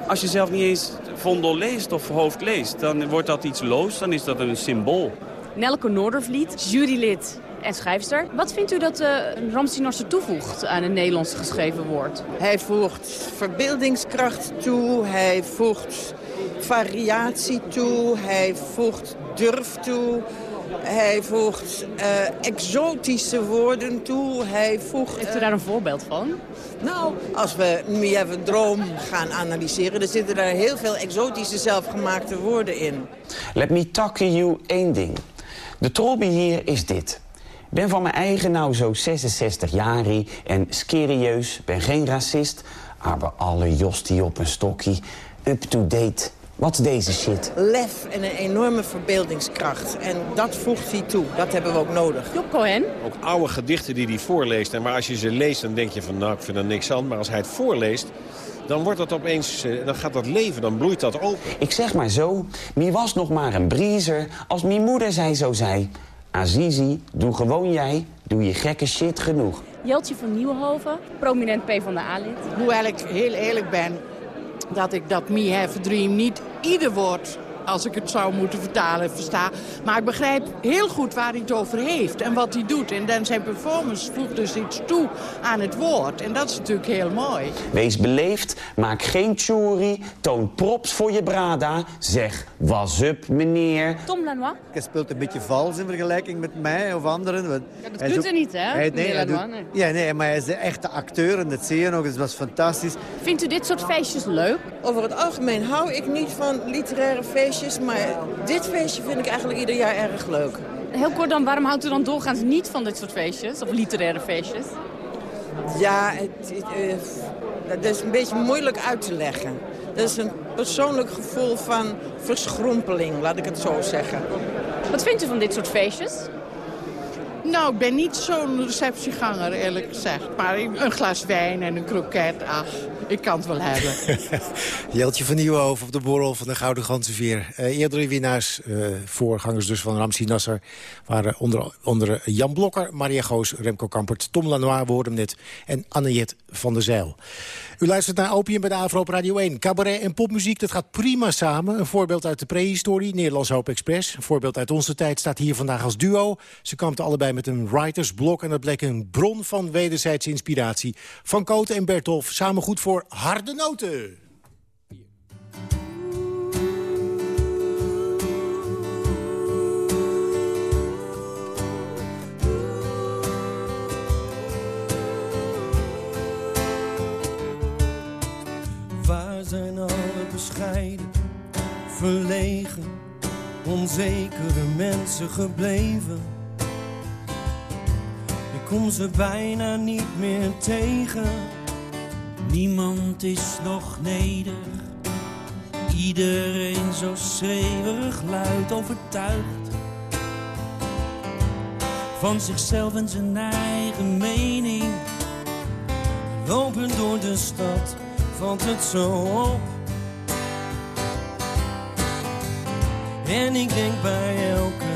Als je zelf niet eens Vondel leest of Hoofd leest, dan wordt dat iets loos, dan is dat een symbool. Nelke Noordervliet, jurylid en schrijfster. Wat vindt u dat uh, Ramsi Nasser toevoegt aan een Nederlands geschreven woord? Hij voegt verbeeldingskracht toe, hij voegt variatie toe, hij voegt durf toe... Hij voegt uh, exotische woorden toe. Hij voegt... Heeft u daar een voorbeeld van? Nou, als we nu even Droom gaan analyseren... dan zitten daar heel veel exotische zelfgemaakte woorden in. Let me talk you één ding. De trobby hier is dit. Ben van mijn eigen nou zo 66 jaar en serieus, ben geen racist... maar alle jostie op een stokkie, up-to-date... Wat is deze shit? Lef en een enorme verbeeldingskracht. En dat voegt hij toe. Dat hebben we ook nodig. Job Cohen? Ook oude gedichten die hij voorleest. En maar als je ze leest, dan denk je van nou, ik vind er niks aan. Maar als hij het voorleest, dan wordt dat opeens, dan gaat dat leven, dan bloeit dat open. Ik zeg maar zo, wie was nog maar een briezer als mijn moeder zei zo zei. Azizi, doe gewoon jij, doe je gekke shit genoeg. Jeltje van Nieuwenhoven, prominent PvdA-lid. Hoewel ik heel eerlijk ben dat ik dat Me Have Dream niet ieder woord als ik het zou moeten vertalen, versta. Maar ik begrijp heel goed waar hij het over heeft en wat hij doet. En dan zijn performance voegt dus iets toe aan het woord. En dat is natuurlijk heel mooi. Wees beleefd, maak geen tjoeri, toon props voor je brada. Zeg, was up, meneer. Tom Lanois. Hij speelt een beetje vals in vergelijking met mij of anderen. Ja, dat hij doet hij niet, hè, Hij, nee, meneer hij doet- nee. Ja, nee, maar hij is de echte acteur en dat zie je nog. Dus het was fantastisch. Vindt u dit soort feestjes leuk? Over het algemeen hou ik niet van literaire feestjes, maar dit feestje vind ik eigenlijk ieder jaar erg leuk. Heel kort dan, waarom houdt u dan doorgaans niet van dit soort feestjes? Of literaire feestjes? Ja, het, het, eh, dat is een beetje moeilijk uit te leggen. Dat is een persoonlijk gevoel van verschrompeling, laat ik het zo zeggen. Wat vindt u van dit soort feestjes? Nou, ik ben niet zo'n receptieganger, eerlijk gezegd. Maar een glas wijn en een kroket, ach, ik kan het wel hebben. Jeltje van Nieuwenhoven op de borrel van de Gouden Ganzenveer. Uh, eerdere winnaars, eh, voorgangers dus van Ramsi Nasser... waren onder andere Jan Blokker, Maria Goos, Remco Kampert... Tom Lanois, we hoorden net, en Annejet van der Zijl. U luistert naar Opium bij de Avro op Radio 1. Cabaret en popmuziek, dat gaat prima samen. Een voorbeeld uit de prehistorie, Nederlands Hoop Express. Een voorbeeld uit onze tijd staat hier vandaag als duo. Ze kampten allebei met een writersblok... en dat bleek een bron van wederzijdse inspiratie. Van Koten en Bertolf, samen goed voor harde noten. Verlegen, onzekere mensen gebleven? Ik kom ze bijna niet meer tegen. Niemand is nog nederig, iedereen zo schreeuwerig luid overtuigd. Van zichzelf en zijn eigen mening, lopen door de stad valt het zo op. En ik denk bij elke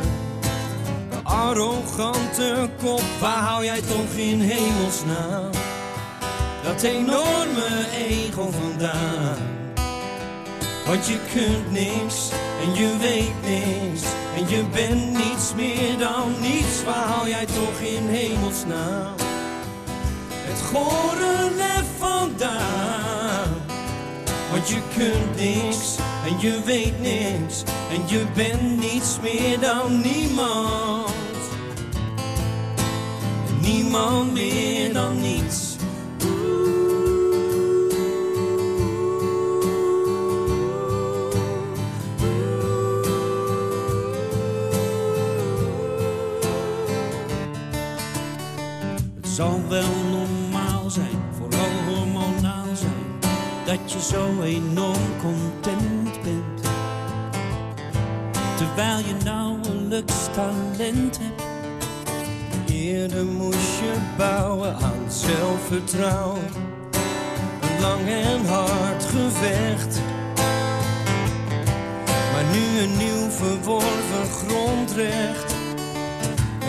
arrogante kop, waar hou jij toch in hemelsnaam dat enorme ego vandaan? Want je kunt niks en je weet niks en je bent niets meer dan niets. Waar hou jij toch in hemelsnaam het gore lef vandaan? Want je kunt niks en je weet niks en je bent niets meer dan niemand. Niemand meer dan niets. Zal wel dat je zo enorm content bent. Terwijl je nauwelijks talent hebt. Eerder moest je bouwen aan zelfvertrouwen. Een lang en hard gevecht. Maar nu een nieuw verworven grondrecht.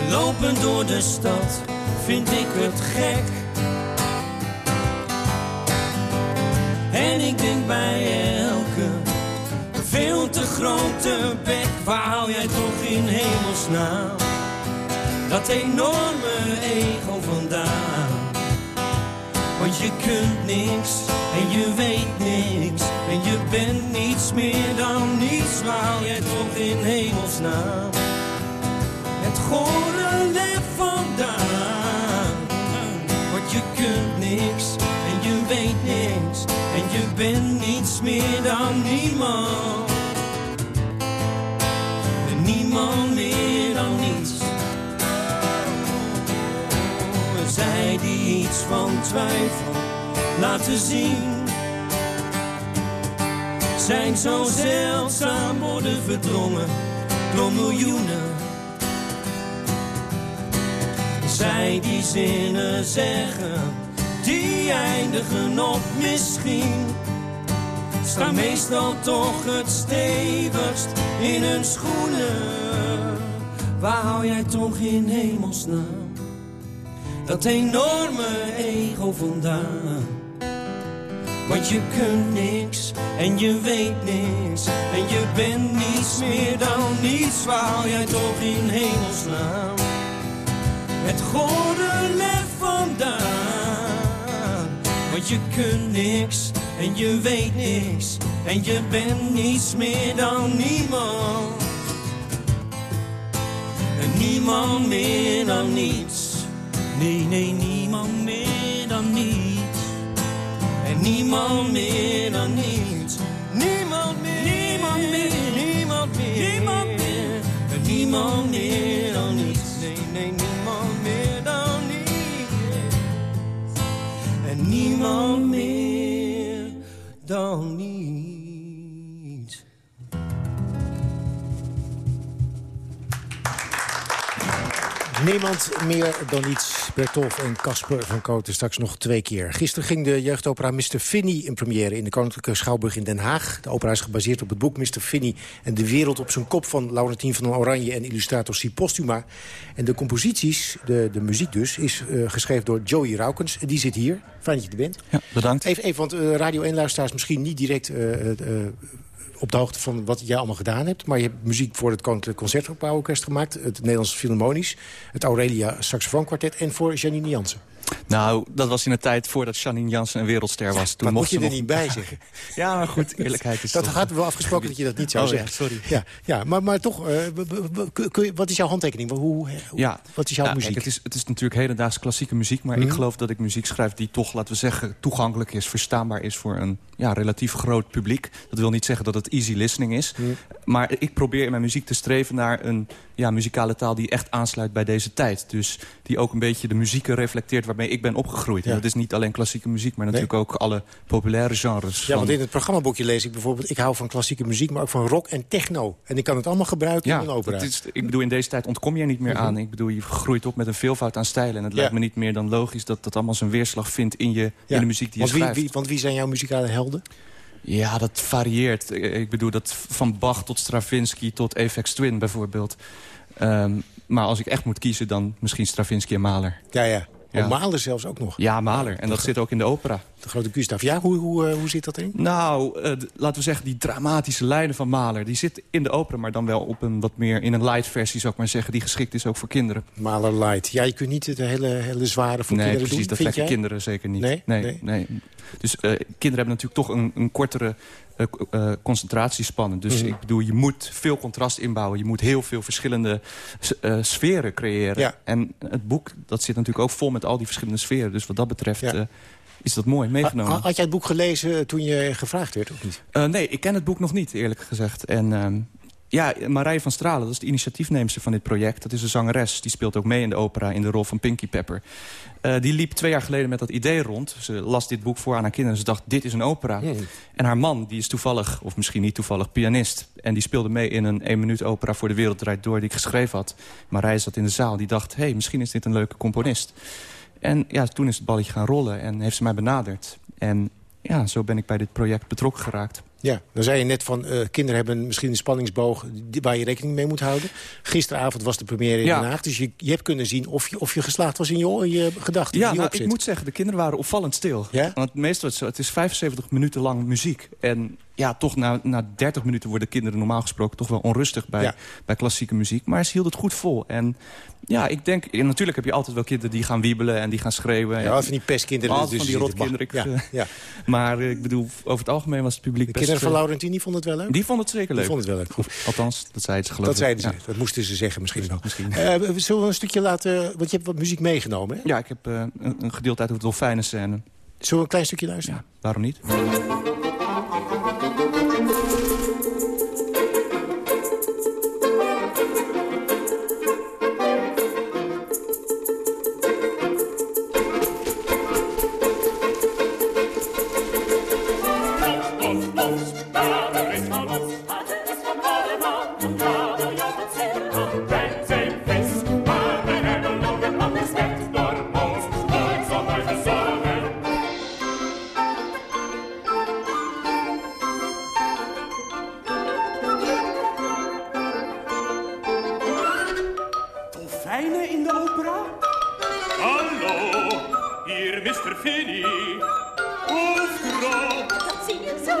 Lopen door de stad vind ik het gek. En ik denk bij elke veel te grote bek, waar hou jij toch in hemelsnaam? Dat enorme ego vandaan. Want je kunt niks en je weet niks en je bent niets meer dan niets. Waar hou jij toch in hemelsnaam? Het gore lef vandaan. Want je kunt niks en je bent niets meer dan niemand. En niemand meer dan niets. Zij die iets van twijfel laten zien. Zijn zo zeldzaam worden verdrongen door miljoenen. Zij die zinnen zeggen, die eindigen op misschien. Staan meestal toch het stevigst in hun schoenen. waar hou jij toch in hemelsnaam dat enorme ego vandaan? Want je kunt niks en je weet niks en je bent niets meer dan niets. Waar hou jij toch in hemelsnaam het goede lef vandaan? Want je kunt niks en je weet niks en je bent niets meer dan niemand. En niemand meer dan niets. Nee, nee, niemand meer dan niets. En niemand meer dan niets. Niemand meer, niemand meer, niemand meer. Niemand meer. En niemand meer dan niets. Nee, nee, niemand meer dan niets. Niemand meer dan iets. Bertolf en Casper van Kooten straks nog twee keer. Gisteren ging de jeugdopera Mr. Finney in première... in de Koninklijke Schouwburg in Den Haag. De opera is gebaseerd op het boek Mr. Finney... en de wereld op zijn kop van Laurentien van Oranje... en illustrator Si Postuma. En de composities, de, de muziek dus, is uh, geschreven door Joey Raukens. Die zit hier. Fijn dat je er bent. Ja, bedankt. Even, even want uh, Radio 1-luisteraars misschien niet direct... Uh, op de hoogte van wat jij allemaal gedaan hebt. Maar je hebt muziek voor het Koninklijk Concertgebouworkest gemaakt. Het Nederlands Philharmonisch. Het Aurelia Saxofoonkwartet. En voor Janine Jansen. Nou, dat was in de tijd voordat Janine Jansen een wereldster was. Toen moet je er niet bij zeggen. ja, maar goed, eerlijkheid is Dat toch... hadden we afgesproken dat je dat niet zou oh, zeggen. Ja, sorry. Ja, ja maar, maar toch, uh, kun je, wat is jouw handtekening? Hoe, hoe, ja, wat is jouw ja, muziek? Kijk, het, is, het is natuurlijk hedendaags klassieke muziek. Maar Mhm. ik geloof dat ik muziek schrijf die toch, laten we zeggen... toegankelijk is, verstaanbaar is voor een ja, relatief groot publiek. Dat wil niet zeggen dat het easy listening is. Maar ik probeer in mijn muziek te streven naar een ja, muzikale taal... die echt aansluit bij deze tijd. Dus die ook een beetje de muzieken reflecteert waarmee ik ben opgegroeid. En dat is niet alleen klassieke muziek, maar natuurlijk ook alle populaire genres. Ja, van- want in het programmaboekje lees ik bijvoorbeeld... ik hou van klassieke muziek, maar ook van rock en techno. En ik kan het allemaal gebruiken Ja, in een opera. is, ik bedoel, in deze tijd ontkom je er niet meer Mhm. aan. Ik bedoel, je groeit op met een veelvoud aan stijlen. En het Ja. lijkt me niet meer dan logisch dat dat allemaal zijn weerslag vindt in, je, in de muziek die want je wie, schrijft. wie, want wie zijn jouw muzikale helden? Ja, dat varieert. Ik bedoel, dat van Bach tot Stravinsky tot Aphex Twin bijvoorbeeld. Ehm, maar als ik echt moet kiezen, dan misschien Stravinsky en Mahler. Ja, ja. Ja. Oh, Mahler zelfs ook nog. Ja, Mahler. En dat zit ook in de opera. De grote Gustav. Ja, hoe, hoe, eh, hoe zit dat erin? Nou, eh, laten we zeggen, die dramatische lijnen van Mahler... die zit in de opera, maar dan wel op een wat meer... in een light versie, zou ik maar zeggen, die geschikt is ook voor kinderen. Mahler Light. Ja, je kunt niet de hele, hele zware voor nee, kinderen precies, doen, dat vind trekken jij? kinderen zeker niet. Nee? Nee, nee. Dus eh, kinderen hebben natuurlijk toch een, een kortere eh, eh, concentratiespannen. Dus Mhm. ik bedoel, je moet veel contrast inbouwen. Je moet heel veel verschillende eh, sferen creëren. Ja. En het boek, dat zit natuurlijk ook vol met al die verschillende sferen. Dus wat dat betreft Ja. is dat mooi meegenomen. Ha- Had jij het boek gelezen toen je gevraagd werd, of niet? Nee, ik ken het boek nog niet, eerlijk gezegd. En ehm, ja, Marije van Stralen, dat is de initiatiefneemster van dit project. Dat is een zangeres, die speelt ook mee in de opera... in de rol van Pinky Pepper. Eh, die liep twee jaar geleden met dat idee rond. Ze las dit boek voor aan haar kinderen. Ze dacht, dit is een opera. En haar man, die is toevallig, of misschien niet toevallig, pianist. En die speelde mee in een één minuut opera voor de wereld draait door... die ik geschreven had. Marije zat in de zaal, die dacht, hé, hey, misschien is dit een leuke componist. En ja, toen is het balletje gaan rollen en heeft ze mij benaderd. En ja, zo ben ik bij dit project betrokken geraakt. Ja, dan zei je net van eh, kinderen hebben misschien een spanningsboog waar je rekening mee moet houden. Gisteravond was de première in Ja. Den Haag, dus je, je hebt kunnen zien of je, of je geslaagd was in je, in je gedachten. Ja, nou, ik moet zeggen, de kinderen waren opvallend stil. Ja? Want meestal het het is 75 minuten lang muziek. En ja, toch na, na 30 minuten worden kinderen normaal gesproken toch wel onrustig bij, Ja. bij klassieke muziek. Maar ze hield het goed vol. En ja, ik denk, en natuurlijk heb je altijd wel kinderen die gaan wiebelen en die gaan schreeuwen. Ja, van die pestkinderen Altijd van die rotkinderen. Ja, ja. Maar eh, ik bedoel, over het algemeen was het publiek De best... kinderen van eh, Laurentini vonden het wel leuk? Die vonden het zeker Die leuk. vonden het wel leuk. Althans, dat zeiden ze geloof Dat ik. zeiden ze. Dat moesten ze zeggen misschien wel. Misschien. Eh, zullen we een stukje laten... Want je hebt wat muziek meegenomen, hè? Ja, ik heb een, een gedeelte uit de dolfijnen scène. We een klein stukje luisteren? Ja, waarom niet? Fini. Hoofdgrond. Dat zie je zo.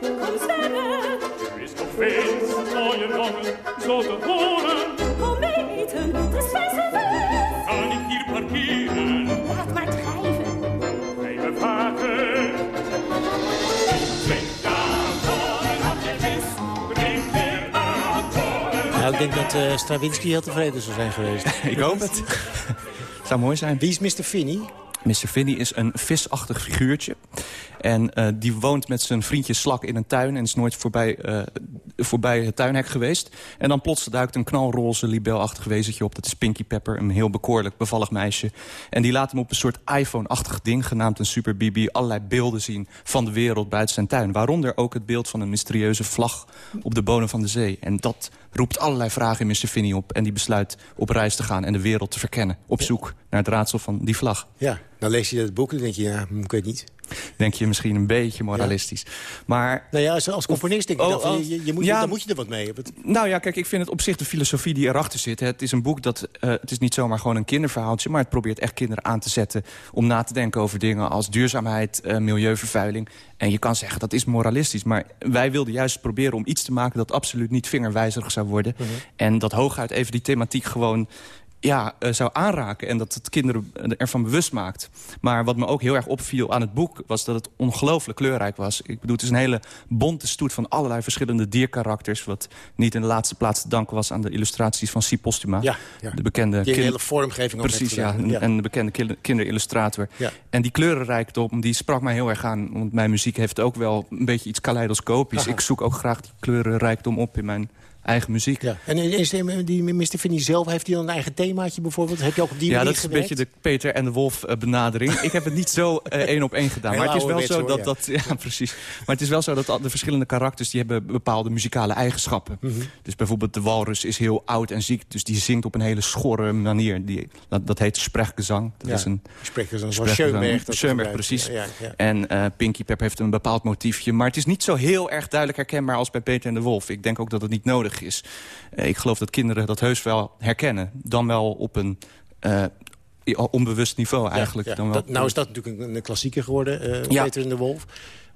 Kom sterren. U is toch veel mooie jongen, zo te horen. Kom eten, de spijzen Kan ik hier parkeren? Laat maar drijven. Weer alcohol. Nou, ik denk dat eh, Stravinsky heel tevreden zou zijn geweest. Ik hoop het. Zou mooi zijn. Wie is Mr. Finney? Mr. Finney is een visachtig figuurtje. En eh, die woont met zijn vriendje Slak in een tuin... en is nooit voorbij, eh, voorbij het tuinhek geweest. En dan plots duikt een knalroze libelachtig wezentje op. Dat is Pinky Pepper, een heel bekoorlijk, bevallig meisje. En die laat hem op een soort iPhone-achtig ding... genaamd een Super BB, allerlei beelden zien van de wereld buiten zijn tuin. Waaronder ook het beeld van een mysterieuze vlag op de bodem van de zee. En dat roept allerlei vragen in Mr. Finney op. En die besluit op reis te gaan en de wereld te verkennen. Op zoek naar het raadsel van die vlag. Ja, dan lees je het boek en denk je, ja, ik weet niet. Denk je misschien een beetje moralistisch. Maar, Nou ja, als, als componist denk ik Oh, dan van, als- je, je moet, ja. dan moet je er wat mee. Het- Nou ja, kijk, ik vind het op zich de filosofie die erachter zit. Het is een boek dat, eh, het is niet zomaar gewoon een kinderverhaaltje... maar het probeert echt kinderen aan te zetten om na te denken over dingen als duurzaamheid, eh, milieuvervuiling. En je kan zeggen dat is moralistisch. Maar wij wilden juist proberen om iets te maken dat absoluut niet vingerwijzerig zou worden. En dat hooguit even die thematiek gewoon ja, eh, zou aanraken. En dat het kinderen ervan bewust maakt. Maar wat me ook heel erg opviel aan het boek... was dat het ongelooflijk kleurrijk was. Ik bedoel, het is een hele bonte stoet van allerlei verschillende dierkarakters... wat niet in de laatste plaats te danken was aan de illustraties van Si Postuma. Ja, ja. De bekende Die hele vormgeving Precies, ja. En, Ja. en de bekende kin- kinderillustrator. Ja. En die kleurenrijkdom, die sprak mij heel erg aan. Want mijn muziek heeft ook wel een beetje iets kaleidoscopisch. Aha. Ik zoek ook graag die kleurenrijkdom op in mijn eigen muziek. Ja. En is die, die Mr. Finney zelf, heeft hij dan een eigen bijvoorbeeld? Heb je ook op die ja, dat is een gewerkt? beetje de Peter en de Wolf eh, benadering. Ik heb het niet zo eh, één op één gedaan. Maar het is wel zo dat, dat... Ja, precies. Maar het is wel zo dat de verschillende karakters... die hebben bepaalde muzikale eigenschappen. Mhm. Dus bijvoorbeeld de walrus is heel oud en ziek. Dus die zingt op een hele schorre manier. Die, dat, dat heet sprechgezang. Dat Ja, is een sprechgezang, zoals sprechgezang. Schoenberg precies. Ja, ja, ja. En eh, Pinky Pepper heeft een bepaald motiefje. Maar het is niet zo heel erg duidelijk herkenbaar als bij Peter en de Wolf. Ik denk ook dat het niet nodig is. Ik geloof dat kinderen dat heus wel herkennen. Dan wel op een eh, onbewust niveau eigenlijk. Ja, Dan wel dat, nou is dat natuurlijk een, een klassieker geworden, Ja. Peter en de Wolf.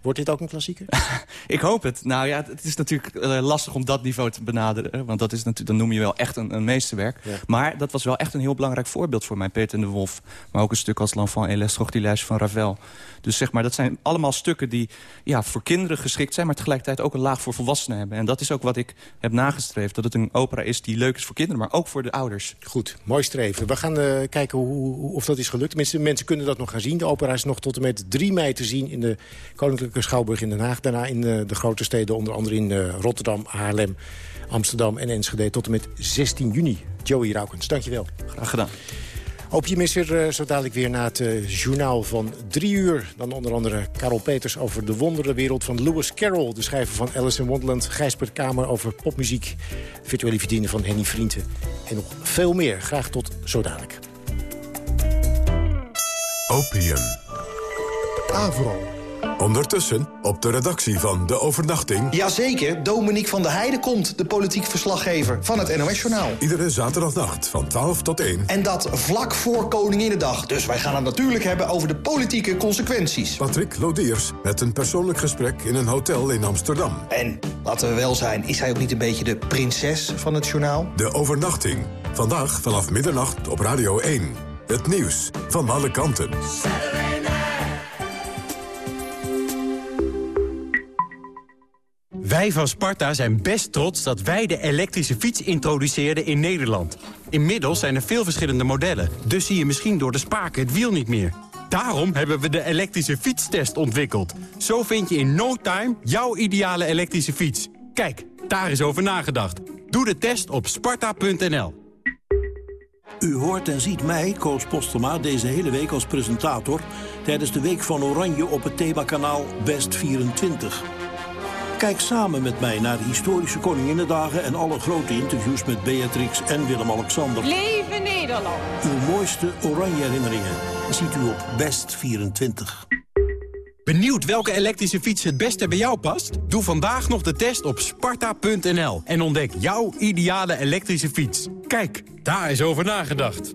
Wordt dit ook een klassieker? Ik hoop het. Nou ja, het is natuurlijk eh, lastig om dat niveau te benaderen. Want dat is natuurlijk, dan noem je wel echt een, een meesterwerk. Ja. Maar dat was wel echt een heel belangrijk voorbeeld voor mij, Peter en de Wolf. Maar ook een stuk als L'Enfant et l'Estrochtilage van Ravel. Dus zeg maar, dat zijn allemaal stukken die ja, voor kinderen geschikt zijn... maar tegelijkertijd ook een laag voor volwassenen hebben. En dat is ook wat ik heb nagestreefd. Dat het een opera is die leuk is voor kinderen, maar ook voor de ouders. Goed, mooi streven. We gaan eh, kijken hoe, hoe- of dat is gelukt. Tenminste, mensen kunnen dat nog gaan zien. De opera is nog tot en met 3 mei te zien in de Koninklijke Schouwburg in Den Haag. Daarna in eh, de grote steden, onder andere in eh, Rotterdam, Haarlem, Amsterdam en Enschede. Tot en met 16 juni. Joey Raukens, dankjewel. Graag gedaan. Opium is er eh, zo dadelijk weer na het journaal van drie uur. Dan onder andere Karel Peters over de wonderenwereld van Lewis Carroll... de schrijver van Alice in Wonderland. Gijsbert Kamer over popmuziek. Virtuele verdienen van Henny Vrienden. En nog veel meer. Graag tot zo dadelijk. Opium. Avro. Ondertussen op de redactie van De Overnachting... Jazeker, Dominique van der Heijden komt, de politiek verslaggever van het NOS-journaal. Iedere zaterdagnacht van 12 tot 1. En dat vlak voor Koninginnedag. Dus wij gaan het natuurlijk hebben over de politieke consequenties. Patrick Lodiers met een persoonlijk gesprek in een hotel in Amsterdam. En, laten we wel zijn, is hij ook niet een beetje de prinses van het journaal? De Overnachting. Vandaag vanaf middernacht op Radio 1. Het nieuws van alle kanten. Wij van Sparta zijn best trots dat wij de elektrische fiets introduceerden in Nederland. Inmiddels zijn er veel verschillende modellen, dus zie je misschien door de spaken het wiel niet meer. Daarom hebben we de elektrische fietstest ontwikkeld. Zo vind je in no time jouw ideale elektrische fiets. Kijk, daar is over nagedacht. Doe de test op sparta.nl. U hoort en ziet mij, Koos Postema, deze hele week als presentator... tijdens de Week van Oranje op het themakanaal Best 24. Kijk samen met mij naar de historische Koninginnedagen... en alle grote interviews met Beatrix en Willem-Alexander. Leven Nederland! Uw mooiste oranje herinneringen ziet u op Best 24. Benieuwd welke elektrische fiets het beste bij jou past? Doe vandaag nog de test op sparta.nl en ontdek jouw ideale elektrische fiets. Kijk, daar is over nagedacht.